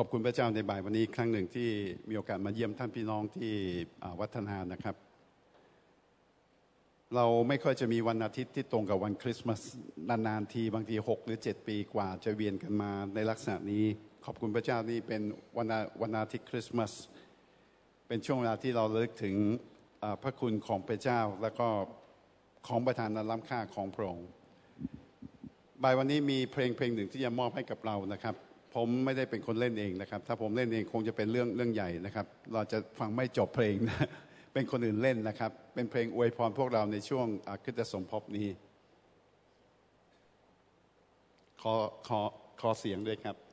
ขอบคุณพระเจ้าในบ่ายวันนี้ครั้งหนึ่งที่มีโอกาสมาเยี่ยมท่านพี่น้องที่วัฒนานะครับ เราไม่ค่อยจะมีวันอาทิตย์ที่ตรงกับวันคริสต์มาสนานๆทีบางที6หรือ7 ปีกว่าจะเวียนกันมาในลักษณะนี้ ขอบคุณพระเจ้านี่เป็นวันวันอาทิตย์คริสต์มาสเป็นช่วงเวลาที่เราเลิกถึงพระคุณของพระเจ้าแล้วก็ของประทานนั้นล้ำค่าของพระองค์บ่ายวันนี้มีเพลงเพลงหนึ่งที่จะมอบให้กับเรานะครับ ผมไม่ได้เป็นคนเล่นเองนะครับ ถ้าผมเล่นเองคงจะเป็นเรื่องเรื่องใหญ่นะครับ เราจะฟังไม่จบเพลงนะเป็นคนอื่นเล่นนะครับ เป็นเพลงอวยพรพวกเราในช่วงคริสตสมภพนี้ ขอขอขอเสียงด้วยครับ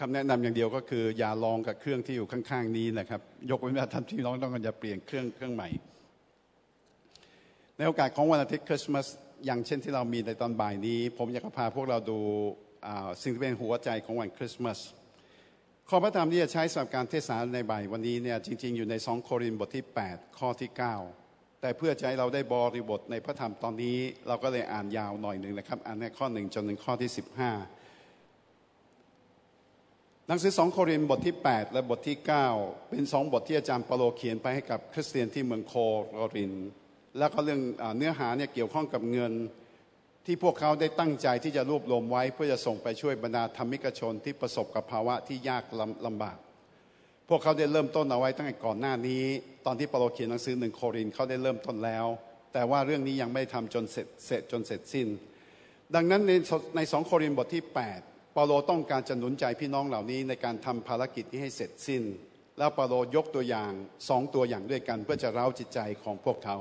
คำแนะนำอย่างเดียวก็คืออย่าลองกับเครื่องที่อยู่ข้างๆนี้นะครับ ยกเว้นว่าท่านที่น้องต้องการจะเปลี่ยนเครื่องเครื่องใหม่ ในโอกาสของวันอาทิตย์คริสต์มาสอย่างเช่นที่เรามีในตอนบ่ายนี้ ผมอยากพาพวกเราดูสิ่งที่เป็นหัวใจของวันคริสต์มาสข้อพระธรรมที่จะใช้สำหรับการเทศนาในบ่ายวันนี้เนี่ยจริง ๆ อยู่ในสองโครินธ์บทที่ 8 ข้อที่ 9 แต่เพื่อจะให้เราได้บริบทในพระธรรมตอนนี้ เราก็เลยอ่านยาวหน่อยหนึ่งนะครับ อ่านในข้อหนึ่งจนถึงข้อที่ 15 หนังสือสองโครินธ์บทที่ 8 และบทที่ 9 เป็นสองบทที่อาจารย์เปโลเขียนไปให้กับคริสเตียนที่เมืองโครินแล้วก็เรื่องเนื้อหาเนี่ยเกี่ยวข้องกับเงินที่พวกเขาได้ตั้งใจที่จะรวบรวมไว้ เพื่อจะส่งไปช่วยบรรดาธรรมิกชนที่ประสบกับภาวะที่ยากลำลำบาก พวกเขาได้เริ่มต้นเอาไว้ตั้งแต่ก่อนหน้านี้ ตอนที่เปโลเขียนหนังสือหนึ่งโครินเขาได้เริ่มต้นแล้ว แต่ว่าเรื่องนี้ยังไม่ทำจนเสร็จเสร็จจนเสร็จสิ้น ดังนั้นในในสองโครินบทที่ 8 เปาโลต้องการจะหนุนใจพี่น้องเหล่านี้ในการทำภารกิจนี้ให้เสร็จสิ้น แล้วเปาโลยกตัวอย่างสองตัวอย่างด้วยกัน เพื่อจะเร้าจิตใจของพวกเขา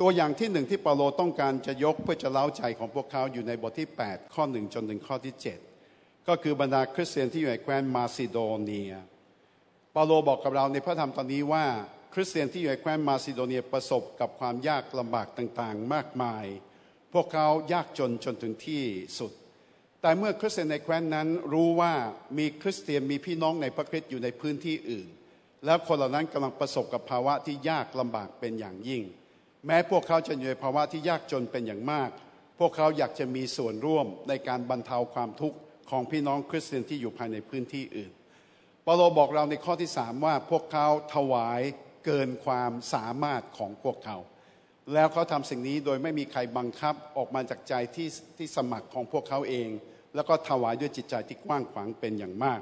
ตัวอย่างที่หนึ่งที่เปาโลต้องการจะยกเพื่อจะเร้าใจของพวกเขาอยู่ในบทที่ 8 ข้อหนึ่งจนถึงข้อที่ 7 ก็คือบรรดาคริสเตียนที่อยู่ในแคว้นมาซิโดเนียเปาโลบอกกับเราในพระธรรมตอนนี้ว่าคริสเตียนที่อยู่ในแคว้นมาซิโดเนียประสบกับความยากลำบากต่างๆ มากมาย พวกเขายากจนจนถึงที่สุด แต่เมื่อคริสเตียนในแคว้นนั้นรู้ว่ามีคริสเตียนมีพี่น้องในพระคริสต์อยู่ในพื้นที่อื่น แล้วคนเหล่านั้นกำลังประสบกับภาวะที่ยากลำบากเป็นอย่างยิ่ง แม้พวกเขาจะอยู่ในภาวะที่ยากจนเป็นอย่างมาก พวกเขาอยากจะมีส่วนร่วมในการบรรเทาความทุกข์ของพี่น้องคริสเตียนที่อยู่ภายในพื้นที่อื่นเปาโลบอกเราในข้อที่สามว่าพวกเขาถวายเกินความสามารถของพวกเขา แล้วเขาทำสิ่งนี้โดยไม่มีใครบังคับออกมาจากใจที่ที่สมัครของพวกเขาเอง แล้วก็ถวายด้วยจิตใจที่กว้างขวางเป็นอย่างมาก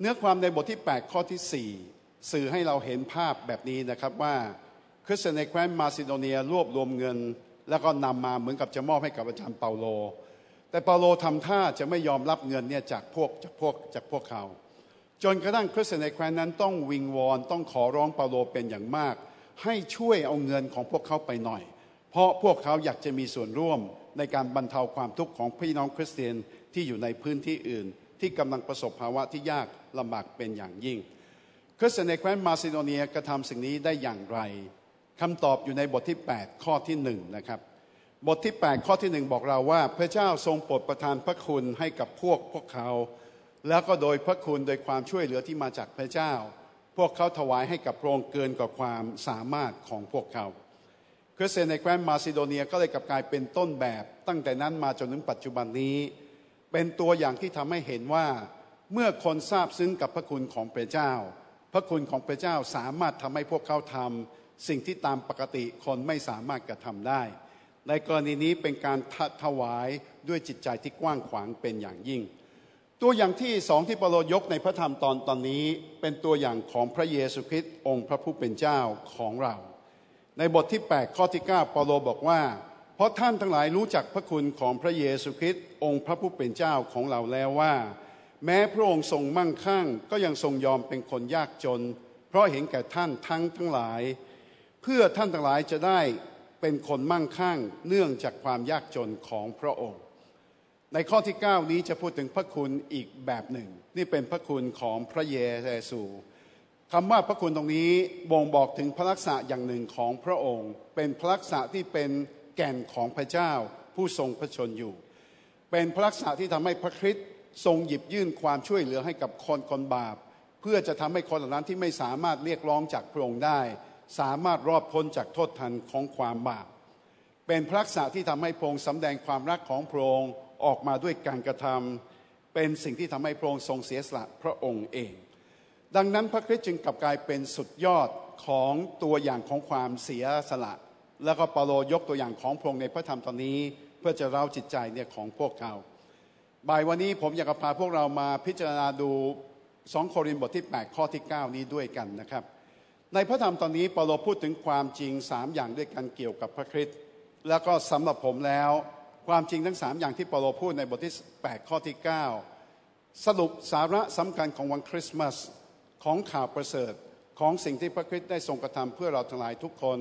เนื้อความในบทที่ 8 ข้อที่ 4 สื่อให้เราเห็นภาพแบบนี้นะครับว่าคริสเตียนในแคว้นมาซิโดเนียรวบรวมเงิน แล้วก็นำมาเหมือนกับจะมอบให้กับอาจารย์เปาโล แต่เปาโลทำท่าจะไม่ยอมรับเงินเนี่ยจากพวกจากพวกจากพวกเขา จนกระทั่งคริสเตียนในแคว้นนั้นต้องวิงวอนต้องขอร้องเปาโลเป็นอย่างมาก ให้ช่วยเอาเงินของพวกเขาไปหน่อย เพราะพวกเขาอยากจะมีส่วนร่วมในการบรรเทาความทุกข์ของพี่น้องคริสเตียน ที่อยู่ในพื้นที่อื่น ที่กำลังประสบภาวะที่ยากลำบากเป็นอย่างยิ่ง คริสเตียนในแคว้นมาซิโดเนียกระทำสิ่งนี้ได้อย่างไรคำตอบอยู่ในบทที่ 8 ข้อที่หนึ่งนะครับบทที่ 8 ข้อที่หนึ่งบอกเราว่า พระเจ้าทรงโปรดประทานพระคุณให้กับพวกพวกเขา แล้วก็โดยพระคุณโดยความช่วยเหลือที่มาจากพระเจ้า พวกเขาถวายให้กับพระองค์เกินกว่าความสามารถของพวกเขาคริสเตียนในแคว้นมาซิโดเนียก็เลยกลับกลายเป็นต้นแบบ ตั้งแต่นั้นมาจนถึงปัจจุบันนี้ เป็นตัวอย่างที่ทำให้เห็นว่าเมื่อคนทราบซึ้งกับพระคุณของพระเจ้า พระคุณของพระเจ้าสามารถทำให้พวกเขาทำสิ่งที่ตามปกติคนไม่สามารถกระทำได้ ในกรณีนี้เป็นการถวายด้วยจิตใจที่กว้างขวางเป็นอย่างยิ่ง ตัวอย่างที่สองที่เปโลยกในพระธรรมตอนตอนนี้ เป็นตัวอย่างของพระเยซูคริสต์องค์พระผู้เป็นเจ้าของเรา ในบทที่ 8 ข้อที่ 9 เปโลบอกว่า เพราะท่านทั้งหลายรู้จักพระคุณของพระเยซูคริสต์องค์พระผู้เป็นเจ้าของเราแล้วว่า แม้พระองค์ทรงมั่งคั่ง ก็ยังทรงยอมเป็นคนยากจน เพราะเห็นแก่ท่านทั้งทั้งหลาย เพื่อท่านทั้งหลายจะได้เป็นคนมั่งคั่งเนื่องจากความยากจนของพระองค์ ในข้อที่ 9 นี้จะพูดถึงพระคุณอีกแบบหนึ่ง นี่เป็นพระคุณของพระเยซูคำว่าพระคุณตรงนี้บ่งบอกถึงพระลักษณะอย่างหนึ่งของพระองค์ เป็นพระลักษณะที่เป็น แก่นของพระเจ้าผู้ทรงพระชนอยู่ เป็นพระลักษณะที่ทำให้พระคริสต์ทรงหยิบยื่นความช่วยเหลือให้กับคนคนบาป เพื่อจะทำให้คนเหล่านั้นที่ไม่สามารถเรียกร้องจากพระองค์ได้ สามารถรอดพ้นจากโทษทันของความบาป เป็นพระลักษณะที่ทำให้พระองค์สำแดงความรักของพระองค์ออกมาด้วยการกระทำเป็นสิ่งที่ทำให้พระองค์ทรงเสียสละพระองค์เอง ดังนั้นพระคริสต์จึงกลับกลายเป็นสุดยอดของตัวอย่างของความเสียสละ แล้วก็เปาโลยกตัวอย่างของพระองค์ในพระธรรมตอนนี้ เพื่อจะเร้าจิตใจเนี่ยของพวกเขาบ่ายวันนี้ผมอยากจะพาพวกเรามาพิจารณาดู 2 โครินธ์บทที่ 8 ข้อที่ 9 นี้ด้วยกันนะครับ ในพระธรรมตอนนี้เปาโลพูดถึงความจริง 3 อย่างด้วยกันเกี่ยวกับพระคริสต์แล้วก็สำหรับผมแล้ว ความจริงทั้ง 3 อย่างที่เปาโลพูดในบทที่ 8 ข้อที่ 9 สรุปสาระสำคัญของวันคริสต์มาสของข่าวประเสริฐของสิ่งที่พระคริสต์ได้ทรงกระทำเพื่อเราทั้งหลายทุกคน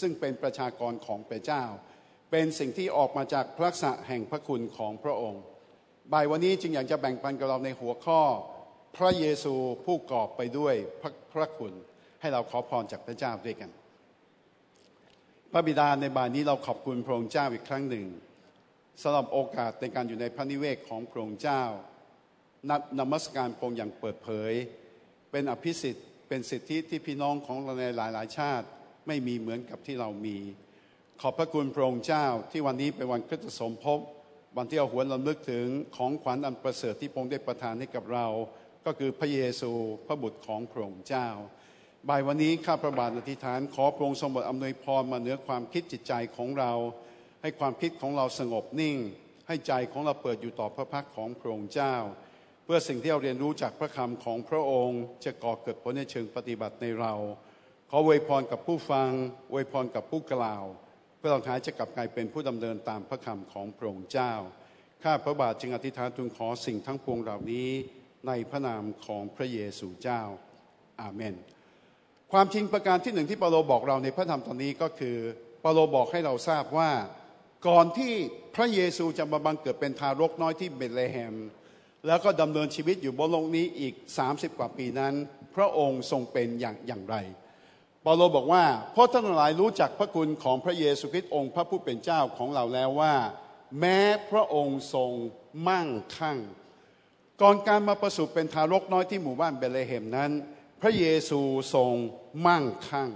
ซึ่งเป็นประชากรของพระเจ้า เป็นสิ่งที่ออกมาจากพระษะแห่งพระคุณของพระองค์ บ่ายวันนี้จึงอยากจะแบ่งปันกับเราในหัวข้อ พระเยซูผู้กอบไปด้วยพระพระคุณ ให้เราขอพรจากพระเจ้าด้วยกัน พระบิดาในบ่ายนี้เราขอบคุณพระองค์เจ้าอีกครั้งหนึ่งสำหรับโอกาสในการอยู่ในพระนิเวศของพระองค์เจ้า นัดนมัสการพระองค์อย่างเปิดเผย เป็นอภิสิทธิ์ เป็นสิทธิที่พี่น้องของเราในหลาย ๆ ชาติ ไม่มีเหมือนกับที่เรามี ขอบพระคุณพระองค์เจ้าที่วันนี้เป็นวันคริสตสมภพวันที่เราหวนลำลึกถึงของขวัญอันประเสริฐที่พระองค์ได้ประทานให้กับเรา ก็คือพระเยซูพระบุตรของพระองค์เจ้าบ่ายวันนี้ข้าพระบาทอธิษฐานขอพระองค์ทรงบดอำนวยพรมาเหนือความคิดจิตใจของเรา ให้ความคิดของเราสงบนิ่ง ให้ใจของเราเปิดอยู่ต่อพระพักของพระองค์เจ้า เพื่อสิ่งที่เราเรียนรู้จากพระคำของพระองค์ จะก่อเกิดผลในเชิงปฏิบัติในเรา ขออวยพรกับผู้ฟังอวยพรกับผู้กล่าว เพื่อเราหายจะกลับกลายเป็นผู้ดำเนินตามพระคำของพระองค์เจ้า ข้าพระบาทจึงอธิษฐานทูลขอสิ่งทั้งปวงเหล่านี้ในพระนามของพระเยซูเจ้า อาเมน ความจริงประการที่หนึ่งที่เปาโลบอกเราในพระธรรมตอนนี้ก็คือเปาโลบอกให้เราทราบว่า ก่อนที่พระเยซูจะมาบังเกิดเป็นทารกน้อยที่เบธเลเฮม แล้วก็ดำเนินชีวิตอยู่บนโลกนี้อีก 30 กว่าปีนั้น พระองค์ทรงเป็นอย่างอย่างไร เปาโลบอกว่า เพราะท่านหลายรู้จักพระคุณของพระเยซูคริสต์องค์พระผู้เป็นเจ้าของเราแล้วว่า แม้พระองค์ทรงมั่งคั่ง ก่อนการมาประสูติเป็นทารกน้อยที่หมู่บ้านเบเลเฮมนั้น พระเยซูทรงมั่งคั่ง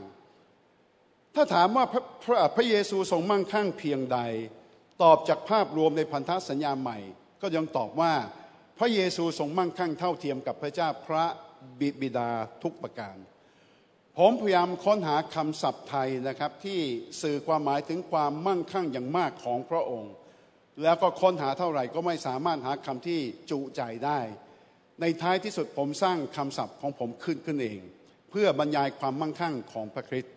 ถ้าถามว่าพระพระพระเยซูทรงมั่งคั่งเพียงใด ตอบจากภาพรวมในพันธสัญญาใหม่ ก็ยังตอบว่าพระเยซูทรงมั่งคั่งเท่าเทียมกับพระเจ้าพระบิดาทุกประการ ผมพยายามค้นหาคำศัพท์ไทยนะครับที่สื่อความหมายถึงความมั่งคั่งอย่างมากของพระองค์ แล้วก็ค้นหาเท่าไหร่ก็ไม่สามารถหาคำที่จุใจได้ ในท้ายที่สุดผมสร้างคำศัพท์ของผมขึ้นขึ้นเอง เพื่อบรรยายความมั่งคั่งของพระคริสต์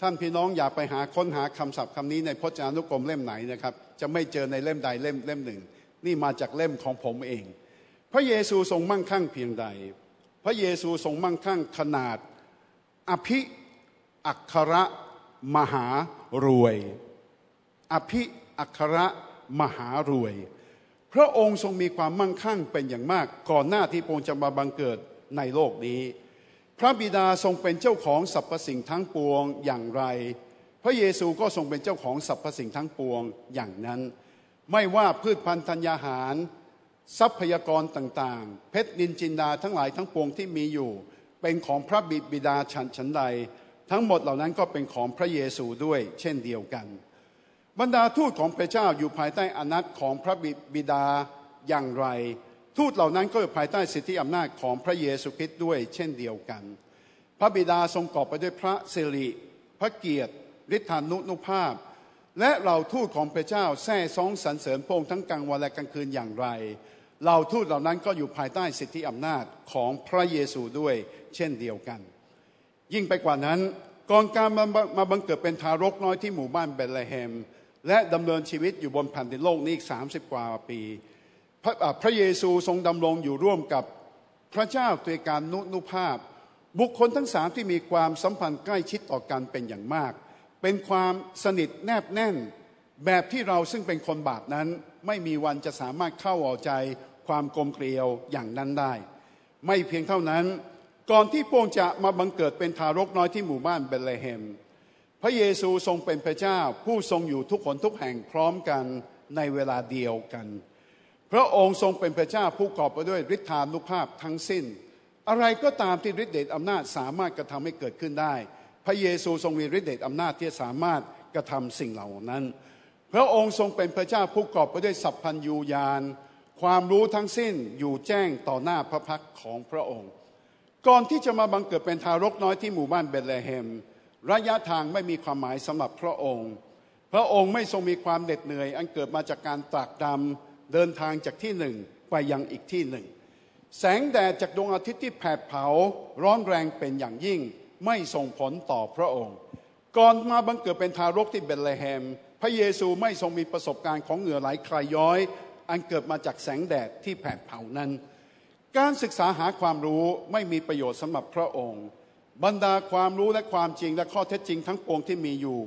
ท่านพี่น้องอย่าไปหาค้นหาคำศัพท์คำนี้ในพจนานุกรมเล่มไหนนะครับ จะไม่เจอในเล่มใดเล่มเล่มหนึ่ง นี่มาจากเล่มของผมเอง พระเยซูทรงมั่งคั่งเพียงใด พระเยซูทรงมั่งคั่งขนาด อภิอัคระมหารวย อภิอัคระมหารวย พระองค์ทรงมีความมั่งคั่งเป็นอย่างมาก ก่อนหน้าที่พระองค์จะมาบังเกิดในโลกนี้ พระบิดาทรงเป็นเจ้าของสรรพสิ่งทั้งปวงอย่างไร พระเยซูก็ทรงเป็นเจ้าของสรรพสิ่งทั้งปวงอย่างนั้น ไม่ว่าพืชพันธุ์ธัญญาหาร ทรัพยากรต่างๆ เพชรนินจินดาทั้งหลายทั้งปวงที่มีอยู่ เป็นของพระบิดาฉันฉันใด ทั้งหมดเหล่านั้นก็เป็นของพระเยซูด้วย เช่นเดียวกัน บรรดาทูตของพระเจ้าอยู่ภายใต้อนัตของพระบิดาอย่างไร ทูตเหล่านั้นก็อยู่ภายใต้สิทธิอำนาจของพระเยซูคริสต์ด้วย เช่นเดียวกัน พระบิดาทรงกอบไปด้วยพระสิริพระเกียรติฤทธานุนุภาพ และเราทูตของพระเจ้าแท้ซองสรรเสริญพงทั้งกลางวันและกลางคืนอย่างไรเราทูตเหล่านั้นก็อยู่ภายใต้สิทธิอำนาจของพระเยซูด้วย เช่นเดียวกัน ยิ่งไปกว่านั้นก่อนการมามาบังเกิดเป็นทารกน้อยที่หมู่บ้านเบลเลเฮม และดำเนินชีวิตอยู่บนแผ่นดินโลกนี้อีก 30 กว่าปี พระพระเยซูทรงดำรงอยู่ร่วมกับพระเจ้าโดยการนุนุภาพ บุคคลทั้งสามที่มีความสัมพันธ์ใกล้ชิดต่อกันเป็นอย่างมาก เป็นความสนิทแนบแน่น แบบที่เราซึ่งเป็นคนบาปนั้น ไม่มีวันจะสามารถเข้าออกใจความกลมเกลียวอย่างนั้นได้ ไม่เพียงเท่านั้น ก่อนที่พระองจะมาบังเกิดเป็นทารกน้อยที่หมู่บ้านเบลเลเฮม พระเยซูทรงเป็นพระเจ้า ผู้ทรงอยู่ทุกคนทุกแห่งพร้อมกันในเวลาเดียวกัน พระองค์ทรงเป็นพระเจ้าผู้กอบไปด้วยฤทธานุภาพทั้งสิ้น อะไรก็ตามที่ฤทธิเดชอำนาจสามารถกระทำให้เกิดขึ้นได้ พระเยซูทรงมีฤทธิเดชอำนาจที่สามารถกระทำสิ่งเหล่านั้น พระองค์ทรงเป็นพระเจ้าผู้กอบไปด้วยสัพพัญญูญาณความรู้ทั้งสิ้นอยู่แจ้งต่อหน้าพระพักของพระองค์ ก่อนที่จะมาบังเกิดเป็นทารกน้อยที่หมู่บ้านเบธเลเฮม ระยะทางไม่มีความหมายสำหรับพระองค์ พระองค์ไม่ทรงมีความเหน็ดเหนื่อย อันเกิดมาจากการตากตรำเดินทางจากที่หนึ่งไปยังอีกที่หนึ่ง แสงแดดจากดวงอาทิตย์ที่แผดเผาร้อนแรงเป็นอย่างยิ่งไม่ส่งผลต่อพระองค์ ก่อนมาบังเกิดเป็นทารกที่เบธเลเฮม พระเยซูไม่ทรงมีประสบการณ์ของเหงื่อไหลคลายย้อย อันเกิดมาจากแสงแดดที่แผดเผานั้น การศึกษาหาความรู้ไม่มีประโยชน์สำหรับพระองค์ บรรดาความรู้และความจริงและข้อเท็จจริงทั้งปวงที่มีอยู่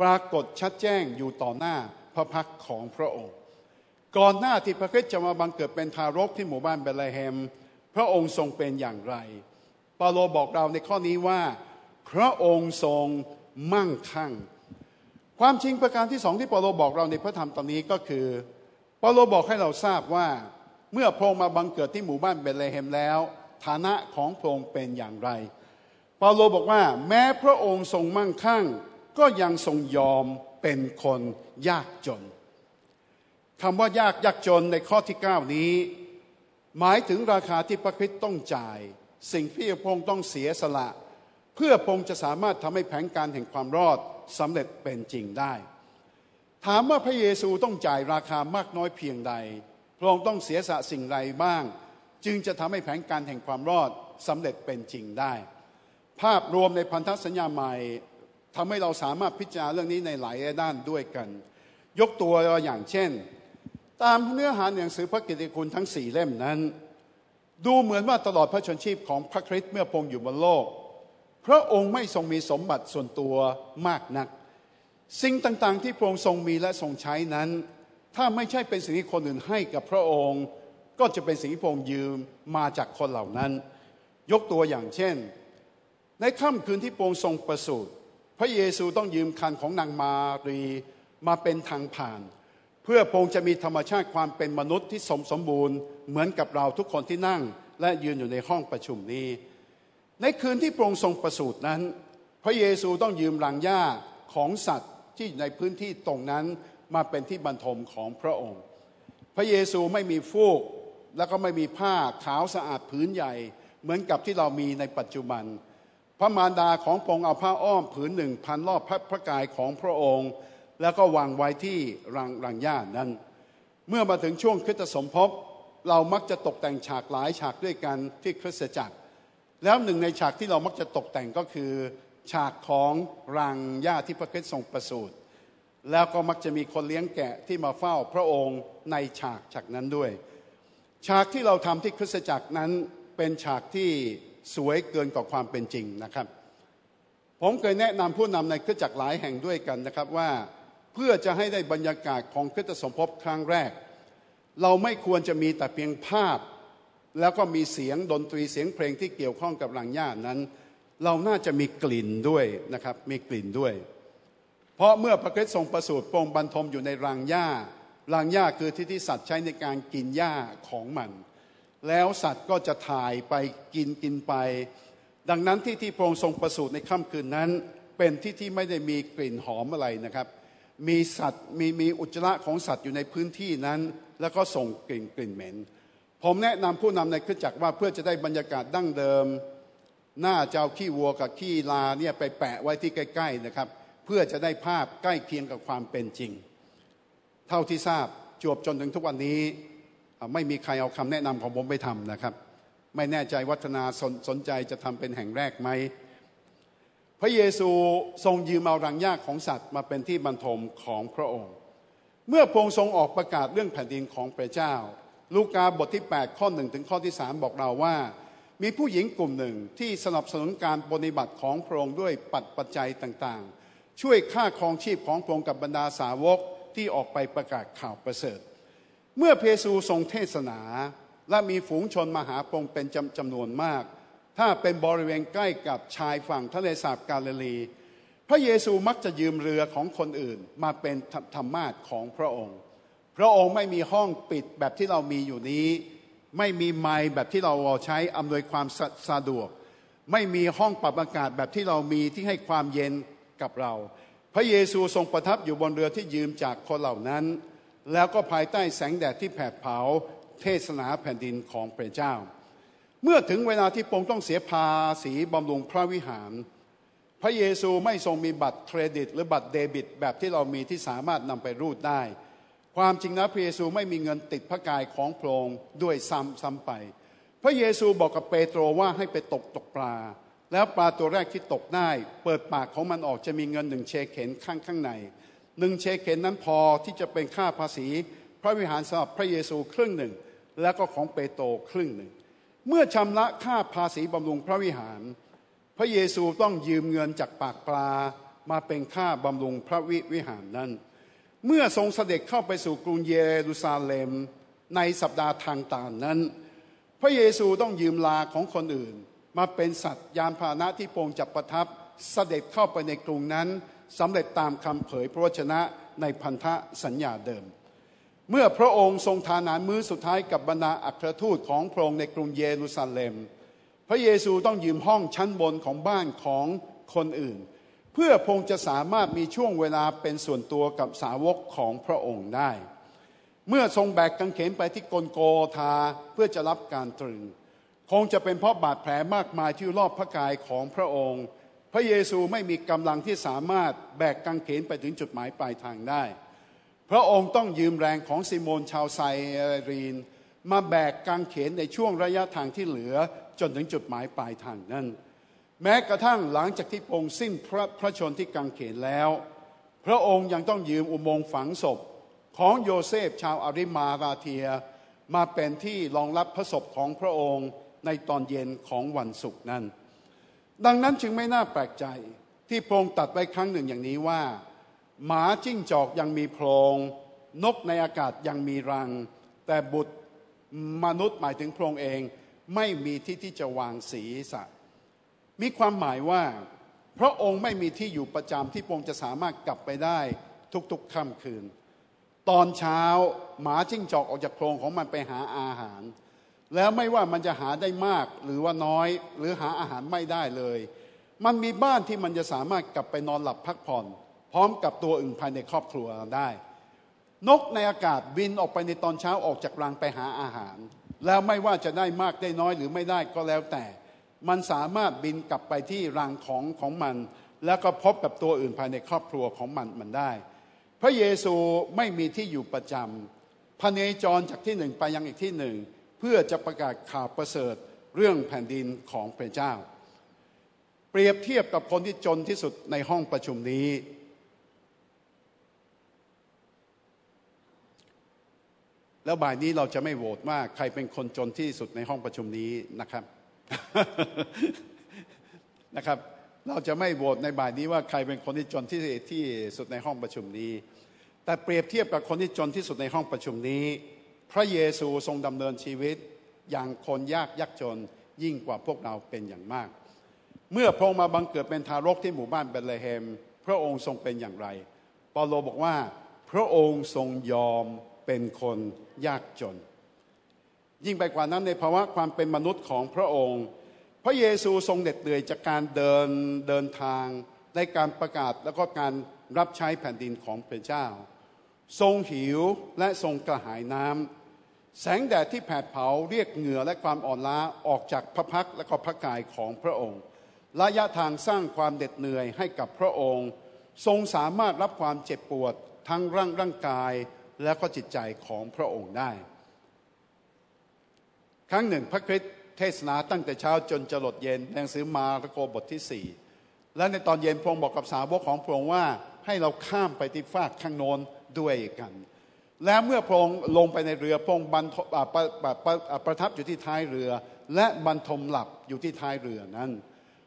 ปรากฏชัดแจ้งอยู่ต่อหน้าพระพักตร์ของพระองค์ ก่อนหน้าที่พระคริสต์จะมาบังเกิดเป็นทารกที่หมู่บ้านเบธเลเฮม พระองค์ทรงเป็นอย่างไรเปาโลบอกเราในข้อนี้ว่า พระองค์ทรงมั่งคั่ง ความจริงประการที่สองที่เปาโลบอกเราในพระธรรมตอนนี้ก็คือเปาโลบอกให้เราทราบว่า เมื่อพระองค์มาบังเกิดที่หมู่บ้านเบธเลเฮมแล้ว ฐานะของพระองค์เป็นอย่างไร เปาโลบอกว่า แม้พระองค์ทรงมั่งคั่ง ก็ยังทรงยอมเป็นคนยากจนคำว่ายากยากจนในข้อที่ 9 นี้ หมายถึงราคาที่พระคริสต์ต้องจ่าย สิ่งที่พระองค์ต้องเสียสละ เพื่อพระองค์จะสามารถทำให้แผนการแห่งความรอดสำเร็จเป็นจริงได้ ถามว่าพระเยซูต้องจ่ายราคามากน้อยเพียงใด ระองค์ต้องเสียสละสิ่งใดบ้าง จึงจะทำให้แผนการแห่งความรอดสำเร็จเป็นจริงได้ ภาพรวมในพันธสัญญาใหม่ทำให้เราสามารถพิจารณาเรื่องนี้ในหลายด้านด้วยกัน ยกตัวอย่างเช่น ตามเนื้อหาหนังสือพระกิตติคุณทั้งสี่เล่มนั้น ดูเหมือนว่าตลอดพระชนชีพของพระคริสต์เมื่อพงอยู่บนโลก พระองค์ไม่ทรงมีสมบัติส่วนตัวมากนัก สิ่งต่างๆที่พระองค์ทรงมีและทรงใช้นั้น ถ้าไม่ใช่เป็นสิ่งที่คนอื่นให้กับพระองค์ ก็จะเป็นสิ่งที่พระองค์ยืมมาจากคนเหล่านั้น ยกตัวอย่างเช่น ในค่ำคืนที่พระองค์ทรงประสูติพระเยซูต้องยืมคันของนางมารีมาเป็นทางผ่าน เพื่อพระองค์จะมีธรรมชาติความเป็นมนุษย์ที่สมสมบูรณ์ เหมือนกับเราทุกคนที่นั่งและยืนอยู่ในห้องประชุมนี้ ในคืนที่พระองค์ทรงประสูตินั้น พระเยซูต้องยืมหลังหญ้าของสัตว์ที่ในพื้นที่ตรงนั้น มาเป็นที่บรรทมของพระองค์ พระเยซูไม่มีฟูกแล้วก็ไม่มีผ้าขาวสะอาดผืนใหญ่ เหมือนกับที่เรามีในปัจจุบัน พระมารดาของพงเอาผ้าอ้อมผืนหนึ่งพันรอบพระพระกายของพระองค์ แล้วก็วางไว้ที่รังรังหญ้านั้น เมื่อมาถึงช่วงคริสตสมภพเรามักจะตกแต่งฉากหลายฉากด้วยกันที่คริสตจักร แล้วหนึ่งในฉากที่เรามักจะตกแต่งก็คือ ฉากของรังหญ้าที่พระคริสต์ทรงประสูติ แล้วก็มักจะมีคนเลี้ยงแกะที่มาเฝ้าพระองค์ในฉากฉากนั้นด้วย ฉากที่เราทำที่คริสตจักรนั้นเป็นฉากที่สวยเกินกว่าความเป็นจริงนะครับ ผมเคยแนะนำผู้นำในคริสตจักรหลายแห่งด้วยกันนะครับว่าเพื่อจะให้ได้บรรยากาศของคริสตสมภพครั้งแรก เราไม่ควรจะมีแต่เพียงภาพ แล้วก็มีเสียงดนตรีเสียงเพลงที่เกี่ยวข้องกับหลังญาตินั้น เราน่าจะมีกลิ่นด้วยนะครับมีกลิ่นด้วย ราะเมื่อพระคริสต์ทรงประสูติโปรงบรรทมอยู่ในรังหญ้ารังหญ้าคือที่ที่สัตว์ใช้ในการกินหญ้าของมัน แล้วสัตว์ก็จะถ่ายไปกินกินไป ดังนั้นที่ที่พระองค์ทรงประสูติในค่ำคืนนั้น เป็นที่ที่ไม่ได้มีกลิ่นหอมอะไรนะครับ มีสัตว์มีมีอุจจาระของสัตว์อยู่ในพื้นที่นั้น แล้วก็ส่งกลิ่นกลิ่นเหม็น ผมแนะนำผู้นำในคริสตจักรว่าเพื่อจะได้บรรยากาศดั้งเดิม หน้าเจ้าขี้วัวกับขี้ลาเนี่ยไปแปะไว้ที่ใกล้ ๆนะครับเเพื่อจะได้ภาพใกล้เคียงกับความเป็นจริง เท่าที่ทราบจวบจนถึงทุกวันนี้ไม่มีใครเอาคำแนะนำของผมไปทำนะครับ ไม่แน่ใจวัฒนาสนสนใจจะทำเป็นแห่งแรกไหมพระเยซูทรงยืมเอารังยากของสัตว์มาเป็นที่บรรทมของพระองค์ เมื่อพงทรงออกประกาศเรื่องแผ่นดินของพระเจ้า ลูกาบทที่ 8 ข้อหนึ่งถึงข้อที่สบอกเราว่า มีผู้หญิงกลุ่มหนึ่งที่สนับสนุนการปฏิบัติของพระองค์ด้วยปัจปัจจัยต่างๆ ช่วยค่าครองชีพของพระองค์กับบรรดาสาวกที่ออกไปประกาศข่าวประเสริฐ เมื่อเพซูทรงเทศนาและมีฝูงชนมาหาพระองค์เป็นจำจำนวนมาก ถ้าเป็นบริเวณใกล้กับชายฝั่งทะเลสาบกาลิลี พระเยซูมักจะยืมเรือของคนอื่นมาเป็นธรรมาทของพระองค์ พระองค์ไม่มีห้องปิดแบบที่เรามีอยู่นี้ ไม่มีไม้แบบที่เราใช้อำนวยความสะดวก ไม่มีห้องปรับอากาศแบบที่เรามีที่ให้ความเย็น กับเรา พระเยซูทรงประทับอยู่บนเรือที่ยืมจากคนเหล่านั้น แล้วก็ภายใต้แสงแดดที่แผดเผาเทศนาแผ่นดินของพระเจ้า เมื่อถึงเวลาที่พงต้องเสียภาษีบำรุงพระวิหาร พระเยซูไม่ทรงมีบัตรเครดิต หรือบัตรเดบิต แบบที่เรามีที่สามารถนำไปรูดได้ ความจริงนะพระเยซูไม่มีเงินติดพระกายของพระองค์ด้วยซ้ำซ้ำไป พระเยซูบอกกับเปโตรว่าให้ไปตกตกปลา แล้วปลาตัวแรกที่ตกได้ เปิดปากของมันออกจะมีเงินหนึ่งเชเข็นข้างข้างในหนึ่งเชเข็นนั้นพอที่จะเป็นค่าภาษี พระวิหารสำหรับพระเยซูครึ่งหนึ่ง แล้วก็ของเปโตรครึ่งหนึ่ง เมื่อชำระค่าภาษีบำรุงพระวิหาร พระเยซูต้องยืมเงินจากปากปลามาเป็นค่าบำรุงพระวิวิหารนั้น เมื่อทรงเสด็จเข้าไปสู่กรุงเยรูซาเล็มในสัปดาห์ทางต่างนั้น พระเยซูต้องยืมลาของคนอื่น มาเป็นสัตว์ยานพาหนะที่พงจับประทับเสด็จเข้าไปในกรุงนั้นสำเร็จตามคำเผยพระวจนะในพันธสัญญาเดิม เมื่อพระองค์ทรงทานาหารมื้อสุดท้ายกับบรรดาอัครทูตของพระองค์ในกรุงเยรูซาเล็ม พระเยซูต้องยืมห้องชั้นบนของบ้านของคนอื่น เพื่อพงจะสามารถมีช่วงเวลาเป็นส่วนตัวกับสาวกของพระองค์ได้ เมื่อทรงแบกกังเขนไปที่กลโกธาเพื่อจะรับการตรึง คงจะเป็นเพราะบาดแผลมากมายที่รอบพระกายของพระองค์ พระเยซูไม่มีกำลังที่สามารถแบกกังเขนไปถึงจุดหมายปลายทางได้ พระองค์ต้องยืมแรงของซิโมนชาวไซรีน มาแบกกังเขนในช่วงระยะทางที่เหลือจนถึงจุดหมายปลายทางนั้น แม้กระทั่งหลังจากที่องค์สิ้นพระพระชนที่กังเขนแล้ว พระองค์ยังต้องยืมอุโมงค์ฝังศพของโยเซฟชาวอาริมาราเทีย มาเป็นที่รองรับพระศพของพระองค์ ในตอนเย็นของวันศุกร์นั้น ดังนั้นจึงไม่น่าแปลกใจที่พระองค์ตัดไว้ครั้งหนึ่งอย่างนี้ว่า หมาจิ้งจอกยังมีโพรงนกในอากาศยังมีรัง แต่บุตรมนุษย์หมายถึงพระองค์เองไม่มีที่ที่จะวางศีรษะ มีความหมายว่าพระองค์ไม่มีที่อยู่ประจำที่พระองค์จะสามารถกลับไปได้ทุกๆค่ำคืน ตอนเช้าหมาจิ้งจอกออกจากโพรงของมันไปหาอาหาร แล้วไม่ว่ามันจะหาได้มากหรือว่าน้อย หรือหาอาหารไม่ได้เลย มันมีบ้านที่มันจะสามารถกลับไปนอนหลับพักผ่อน พร้อมกับตัวอื่นภายในครอบครัวได้ นกในอากาศบินออกไปในตอนเช้าออกจากรังไปหาอาหาร แล้วไม่ว่าจะได้มากได้น้อยหรือไม่ได้ก็แล้วแต่ มันสามารถบินกลับไปที่รังของของมัน แล้วก็พบกับตัวอื่นภายในครอบครัวของมันมันได้ พระเยซูไม่มีที่อยู่ประจำพเนจรจากที่หนึ่งไปยังอีกที่หนึ่ง เพื่อจะประกาศข่าวประเสริฐเรื่องแผ่นดินของพระเจ้า เปรียบเทียบกับคนที่จนที่สุดในห้องประชุมนี้ แล้วบ่ายนี้เราจะไม่โหวตว่าใครเป็นคนจนที่สุดในห้องประชุมนี้นะครับนะครับ เราจะไม่โหวตในบ่ายนี้ว่าใครเป็นคนที่จนที่ที่สุดในห้องประชุมนี้ แต่เปรียบเทียบกับคนที่จนที่สุดในห้องประชุมนี้ พระเยซูทรงดำเนินชีวิตอย่างคนยากยากจนยิ่งกว่าพวกเราเป็นอย่างมาก เมื่อพระองค์มาบังเกิดเป็นทารกที่หมู่บ้านเบธเลเฮม พระองค์ทรงเป็นอย่างไร เปาโลบอกว่าพระองค์ทรงยอมเป็นคนยากจน ยิ่งไปกว่านั้นในภาวะความเป็นมนุษย์ของพระองค์ พระเยซูทรงเด็ดเดี่ยจากการเดินเดินทางในการประกาศแล้วก็การรับใช้แผ่นดินของพระเจ้า ทรงหิวและทรงกระหายน้ำ แสงแดดที่แผดเผาเรียกเหงื่อและความอ่อนล้าออกจากพระพักและก็พระกายของพระองค์ ระยะทางสร้างความเด็ดเหนื่อยให้กับพระองค์ ทรงสามารถรับความเจ็บปวดทั้งร่างร่างกายและก็จิตใจของพระองค์ได้ ครั้งหนึ่งพระคริสต์เทศนาตั้งแต่เช้าจนจะลดเย็นหนังสือมาระโกบทที่สี่และในตอนเย็นพระองค์บอกกับสาวกของพระองค์ว่าให้เราข้ามไปที่ฟากข้างโน้นด้วยกัน แล้วเมื่อพระองค์ลงไปในเรือพระองค์บรรทประประประประทับอยู่ที่ท้ายเรือ และบรรทมหลับอยู่ที่ท้ายเรือนั้น